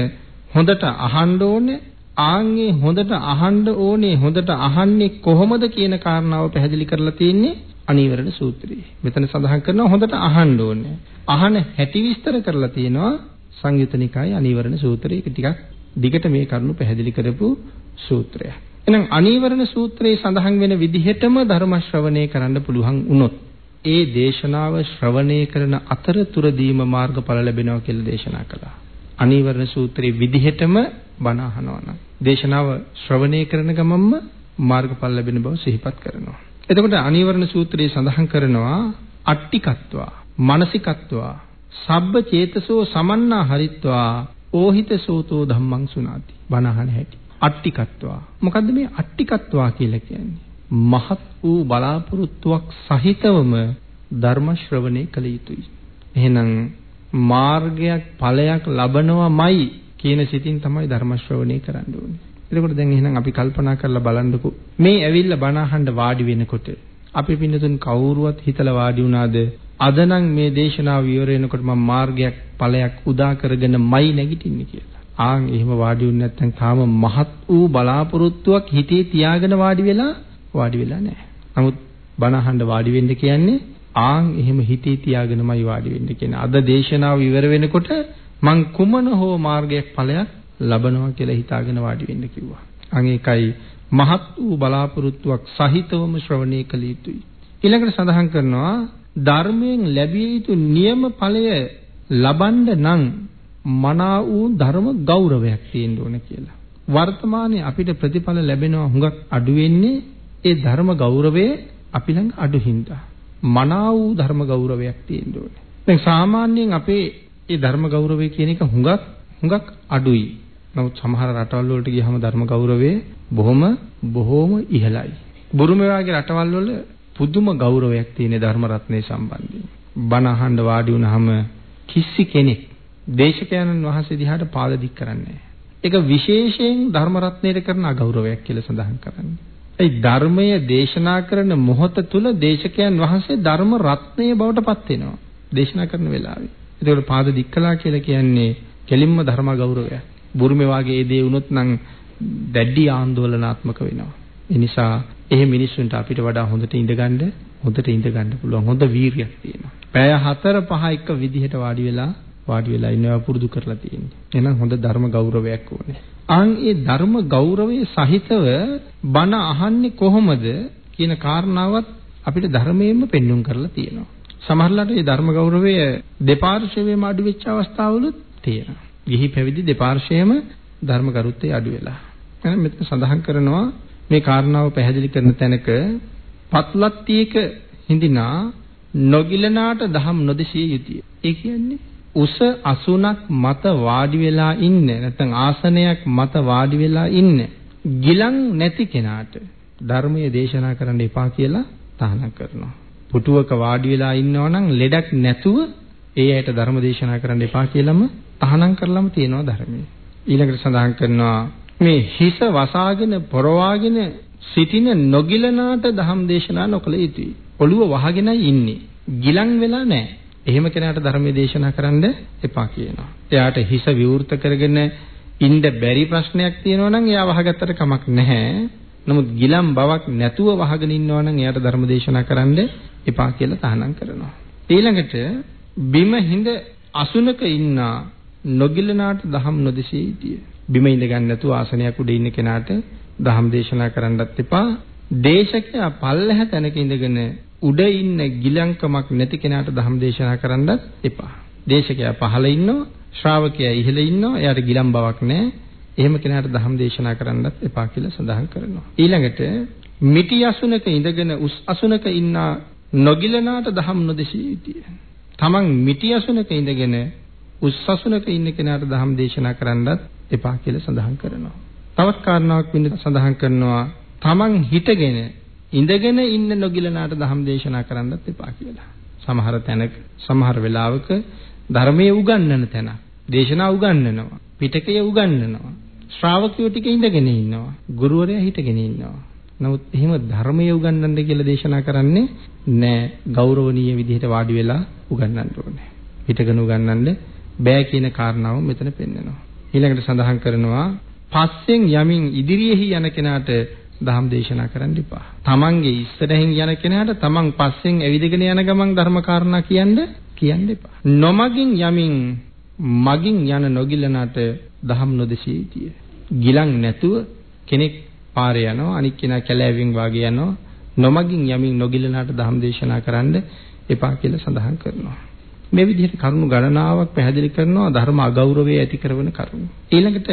හොඳට අහන්න ඕනේ ආන්ගේ හොඳට අහන්න ඕනේ හොඳට අහන්නේ කොහොමද කියන කාරණාව පැහැදිලි කරලා තියෙන්නේ අනීවරණ සූත්‍රයේ. මෙතන සඳහන් කරනවා හොඳට අහන්න ඕනේ. අහන හැටි විස්තර කරලා තියෙනවා සංයුත නිකායේ අනීවරණ සූත්‍රයේ ටිකක් දිගට මේ කරුණු පැහැදිලි කරපු සූත්‍රය. එහෙනම් අනීවරණ සූත්‍රයේ සඳහන් වෙන විදිහටම ධර්ම ශ්‍රවණය කරන්න පුළුවන් වුණොත් ඒ දේශනාව ශ්‍රවණය කරන අතරතුරදීම මාර්ගඵල ලැබෙනවා කියලා දේශනා කළා. අනීවරණ සූත්‍රයේ විදිහටම බණ අහනවා නම් දේශනාව ශ්‍රවණය කරන ගමන්ම මාර්ගඵල ලැබෙන බව සිහිපත් කරනවා. එතකොට අනීවරණ සූත්‍රයේ සඳහන් කරනවා අට්ටිකත්වා, මානසිකත්වා, සබ්බ චේතසෝ සමන්නා හරිත්වා ඕහිත සෝතෝ ධම්මං සුනාති. බණ අහන හැටි. අට්ටිකත්වා. මොකද්ද මේ අට්ටිකත්වා කියලා කියන්නේ? මහත් වූ බලාපොරොත්තුවක් සහිතවම ධර්ම ශ්‍රවණය කළ යුතුයි. එහෙනම් මාර්ගයක් ඵලයක් ලබනවමයි කියන සිතින් තමයි ධර්ම ශ්‍රවණය කරන්න ඕනේ. එතකොට දැන් එහෙනම් අපි කල්පනා කරලා බලන්නකෝ මේ ඇවිල්ලා බණ අහන්න වාඩි වෙනකොට අපි පින්නතුන් කවුරුවත් හිතලා වාඩි වුණාද අද නම් මේ දේශනාව ඉවර වෙනකොට මම මාර්ගයක් ඵලයක් උදා කරගෙනමයි නැගිටින්නේ කියලා. ආන් එහෙම වාඩි වුනේ නැත්නම් තාම මහත් වූ බලාපොරොත්තුවක් හිතේ තියාගෙන වාඩි වෙලා වාඩි වෙලා නැහැ. නමුත් බණ අහන්න වාඩි වෙන්න කියන්නේ ආන් එහෙම හිතේ තියාගෙනමයි වාඩි වෙන්න කියන්නේ. අද දේශනාව ඉවර වෙනකොට මං කුමන හෝ මාර්ගයක් ඵලයක් ලබනවා කියලා හිතාගෙන වාඩි වෙන්න කිව්වා. අන් ඒකයි මහත් වූ බලාපොරොත්තුවක් සහිතවම ශ්‍රවණය කළ යුතුයි. ඊළඟට සඳහන් කරනවා ධර්මයෙන් ලැබිය යුතු නියම ඵලය ලබන්න නම් මනා වූ ධර්ම ගෞරවයක් තියෙන්න ඕන කියලා. වර්තමානයේ අපිට ප්‍රතිඵල ලැබෙනවා හුඟක් අඩු වෙන්නේ ඒ ධර්ම ගෞරවය අපි ළඟ අඩු හින්දා මනා වූ ධර්ම ගෞරවයක් තියෙන්න ඕනේ. දැන් සාමාන්‍යයෙන් අපේ ඒ ධර්ම ගෞරවය කියන එක හුඟක් හුඟක් අඩුයි. නමුත් සමහර රටවල් වලට ගියහම ධර්ම ගෞරවය බොහොම බොහොම ඉහළයි. බුරුම වගේ රටවල් වල පුදුම ගෞරවයක් තියෙන ධර්ම රත්නයේ සම්බන්ධයෙන්. බණ අහන්න වාඩි වුණාම කිසි කෙනෙක් දේශකයන්න් වහන්සේ දිහාට පාද දික් කරන්නේ නැහැ. ඒක විශේෂයෙන් ධර්ම රත්නයේ කරන අගෞරවයක් කියලා සඳහන් කරන්නේ. ඒ ධර්මය දේශනා කරන මොහොත තුල දේශකයන් වහන්සේ ධර්ම රත්නය බවට පත් වෙනවා. දේශනා කරන වෙලාවේ. ඒකට පාද දික්කලා කියලා කියන්නේ කෙලින්ම ධර්ම ගෞරවයක්. බුරුමේ වාගේ ඒ දේ වුණොත් නම් දැඩි ආందోලනාත්මක වෙනවා. ඒ නිසා එහෙ මිනිස්සුන්ට අපිට වඩා හොඳට ඉඳගන්න හොඳට ඉඳගන්න පුළුවන්. හොඳ වීරියක් තියෙනවා. පැය 4 5 එක විදිහට වාඩි වෙලා වාඩි වෙලා ඉන්නවා පුරුදු කරලා තියෙන්නේ. එහෙනම් හොඳ ධර්ම ගෞරවයක් ඕනේ. අන් ඒ ධර්ම ගෞරවයේ සහිතව බණ අහන්නේ කොහොමද කියන කාරණාවත් අපිට ධර්මයෙන්ම පෙන්눔 කරලා තියෙනවා. සමහරවිට මේ ධර්ම ගෞරවය දෙපාර්ශ්වයේම අඩු වෙච්ච අවස්ථාවලුත් තියෙනවා. ගිහි පැවිදි දෙපාර්ශ්වයේම ධර්ම ගරුත්වය අඩු වෙලා. එහෙනම් මෙතන සඳහන් කරනවා මේ කාරණාව පැහැදිලි කරන තැනක පත්ලත්තියක හිඳිනා නොගිලනාට දහම් නොදෙසිය යුතුය. ඒ කියන්නේ උස අසුනක් මත වාඩි වෙලා ඉන්න නැත්නම් ආසනයක් මත වාඩි වෙලා ඉන්න ගිලන් නැති කෙනාට ධර්මයේ දේශනා කරන්න එපා කියලා තහනම් කරනවා. පුටුවක වාඩි වෙලා ඉන්නවා නම් ලෙඩක් නැතුව ඒ ඇයට ධර්ම දේශනා කරන්න එපා කියලාම තහනම් කරලම තියෙනවා ධර්මයේ. ඊළඟට සඳහන් කරනවා මේ හිස වසාගෙන පොරවාගෙන සිටින නොගිලනාට ධම් දේශනා නොකළ යුතුයි. ඔළුව වහගෙනයි ඉන්නේ. ගිලන් වෙලා නැහැ. එහෙම කෙනාට ධර්මයේ දේශනා කරන්න එපා කියනවා. එයාට හිස විවෘත කරගෙන ඉන්න බැරි ප්‍රශ්නයක් තියෙනවා නම් එයා වහගත්තට කමක් නැහැ. නමුත් ගිලම් බවක් නැතුව වහගෙන ඉන්නවා නම් එයාට ධර්ම දේශනා කරන්න එපා කියලා තහනම් කරනවා. ඊළඟට බිම හිඳ අසුනක ඉන්නා නොගිලනාට දහම් නොදෙසී සිටිය. බිම ඉඳ ගන්න නැතුව ආසනයක් උඩ ඉන්න කෙනාට දහම් දේශනා කරන්නත් එපා. දේශකයා පල්ලෙහ තැනක ඉඳගෙන උඩ ඉන්න ගිලංකමක් නැති කෙනාට දහම් දේශනා කරන්නත් එපා. දේශකයා පහළ ඉන්නවා, ශ්‍රාවකයා ඉහළ ඉන්නවා, එයාට ගිලම් බවක් නැහැ. එහෙම කෙනාට දහම් දේශනා කරන්නත් එපා කියලා සඳහන් කරනවා. ඊළඟට මිටි අසුනක ඉඳගෙන උස් අසුනක ඉන්න නොගිලනාට දහම් නොදෙසිය යුතුය. තමන් මිටි අසුනක ඉඳගෙන උස් අසුනක ඉන්න කෙනාට දහම් දේශනා කරන්නත් එපා කියලා සඳහන් කරනවා. තවත් කාරණාවක් වෙන සඳහන් කරනවා තමන් හිටගෙන ඉඳගෙන ඉන්න නොගිලනාට ධම් දේශනා කරන්නත් එපා කියලා. සමහර තැනක සමහර වෙලාවක ධර්මයේ උගන්වන තැන දේශනා උගන්වනවා පිටකය උගන්වනවා ශ්‍රාවකයෝ ටික ඉඳගෙන ඉන්නවා ගුරුවරයා හිටගෙන ඉන්නවා නමුත් එහෙම ධර්මයේ උගන්වන්න කියලා දේශනා කරන්නේ නෑ ගෞරවනීය විදිහට වාඩි වෙලා උගන්වන්න ඕනේ හිටගෙන උගන්වන්න බෑ කියන කාරණාව මෙතන පෙන්නනවා ඊළඟට සඳහන් කරනවා පස්සෙන් යමින් ඉදිරියෙහි යන කෙනාට දහම් දේශනා කරන්න එපා. තමන්ගේ ඉස්සරහින් යන කෙනාට තමන් පස්සෙන් ඇවිදගෙන යන ගමන් ධර්ම කාරණා කියන්න කියන්න එපා. නොමගින් යමින් මගින් යන නොගිලනට දහම් නොදෙසිය යුතුය. ගිලන් නැතුව කෙනෙක් පාරේ යනවා අනික් කෙනා කැලෑවෙන් වාගේ යනවා නොමගින් යමින් නොගිලනට දහම් දේශනා කරන්න එපා කියලා සඳහන් කරනවා. මේ විදිහට කරුණු ගණනාවක් පැහැදිලි කරනවා ධර්ම අගෞරවය ඇති කරන කරුණු. ඊළඟට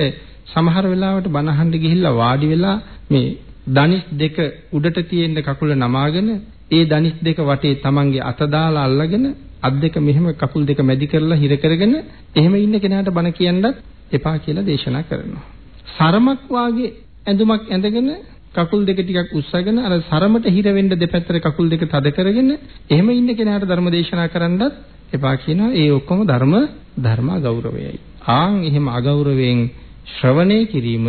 සමහර වෙලාවට බනහඬ ගිහිල්ලා වාඩි වෙලා මේ දනිස් දෙක උඩට තියෙන කකුල නමාගෙන ඒ දනිස් දෙක වටේ තමන්ගේ අත දාලා අල්ලගෙන අත් දෙක මෙහෙම කකුල් දෙක මැදි කරලා හිර කරගෙන එහෙම ඉන්න කෙනාට බන කියන්නත් එපා කියලා දේශනා කරනවා. සරමක් වාගේ ඇඳුමක් ඇඳගෙන කකුල් දෙක ටිකක් උස්සගෙන අර සරමට හිර වෙන්න දෙපැත්තට කකුල් දෙක තද කරගෙන එහෙම ඉන්න කෙනාට ධර්ම දේශනා කරන්නත් එපා කියනවා. ඒ ඔක්කොම ධර්ම ධර්ම ගෞරවයයි. ආන් එහෙම අගෞරවයෙන් ශ්‍රවණය කිරීම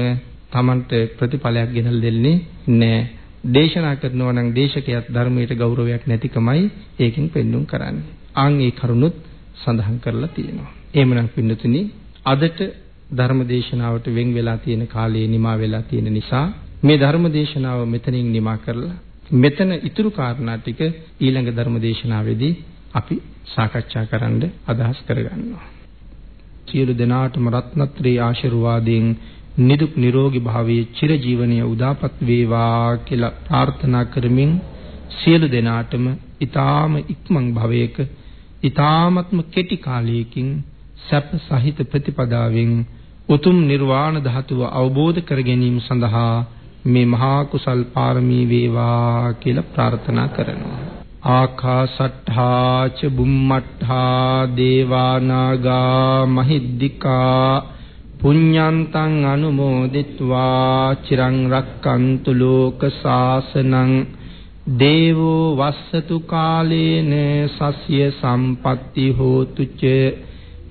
Tamanට ප්‍රතිඵලයක් ගෙනල් දෙන්නේ නැහැ. දේශනා කරනවා නම් දේශකයාත් ධර්මයට ගෞරවයක් නැතිකමයි ඒකෙන් පෙන්눔 කරන්නේ. ආන් ඒ කරුණුත් සඳහන් කරලා තියෙනවා. එහෙමනම් පින්නතුනි අදට ධර්ම දේශනාවට වෙන් වෙලා තියෙන කාලය නිමා වෙලා තියෙන නිසා මේ ධර්ම දේශනාව මෙතනින් නිමා කරලා මෙතන ඉතුරු කාරණා ටික ඊළඟ ධර්ම දේශනාවේදී අපි සාකච්ඡා කරන්න අදහස් කරගන්නවා. සියලු දෙනාටම රත්නත්‍රී ආශිර්වාදයෙන් නිදුක් නිරෝගී භාවයේ චිරජීවනයේ උදාපත් වේවා කියලා ප්‍රාර්ථනා කරමින් සියලු දෙනාටම ඊ타ම ඉක්මන් භවයක ඊ타මත්ම කෙටි කාලයකින් සැප සහිත ප්‍රතිපදාවෙන් උතුම් නිර්වාණ ධාතුව අවබෝධ කර ගැනීම සඳහා මේ මහා කුසල් පාරමී වේවා කියලා ප්‍රාර්ථනා කරනවා. ආකාසට්ඨා ච බුම්මට්ඨා දේවානාගා මහිද්దికා පුඤ්ඤන්තං අනුමෝදිත්වා චිරං රක්칸තු ලෝක සාසනං දේවෝ වස්සතු කාලේන සස්්‍ය සම්පatti හෝතු ච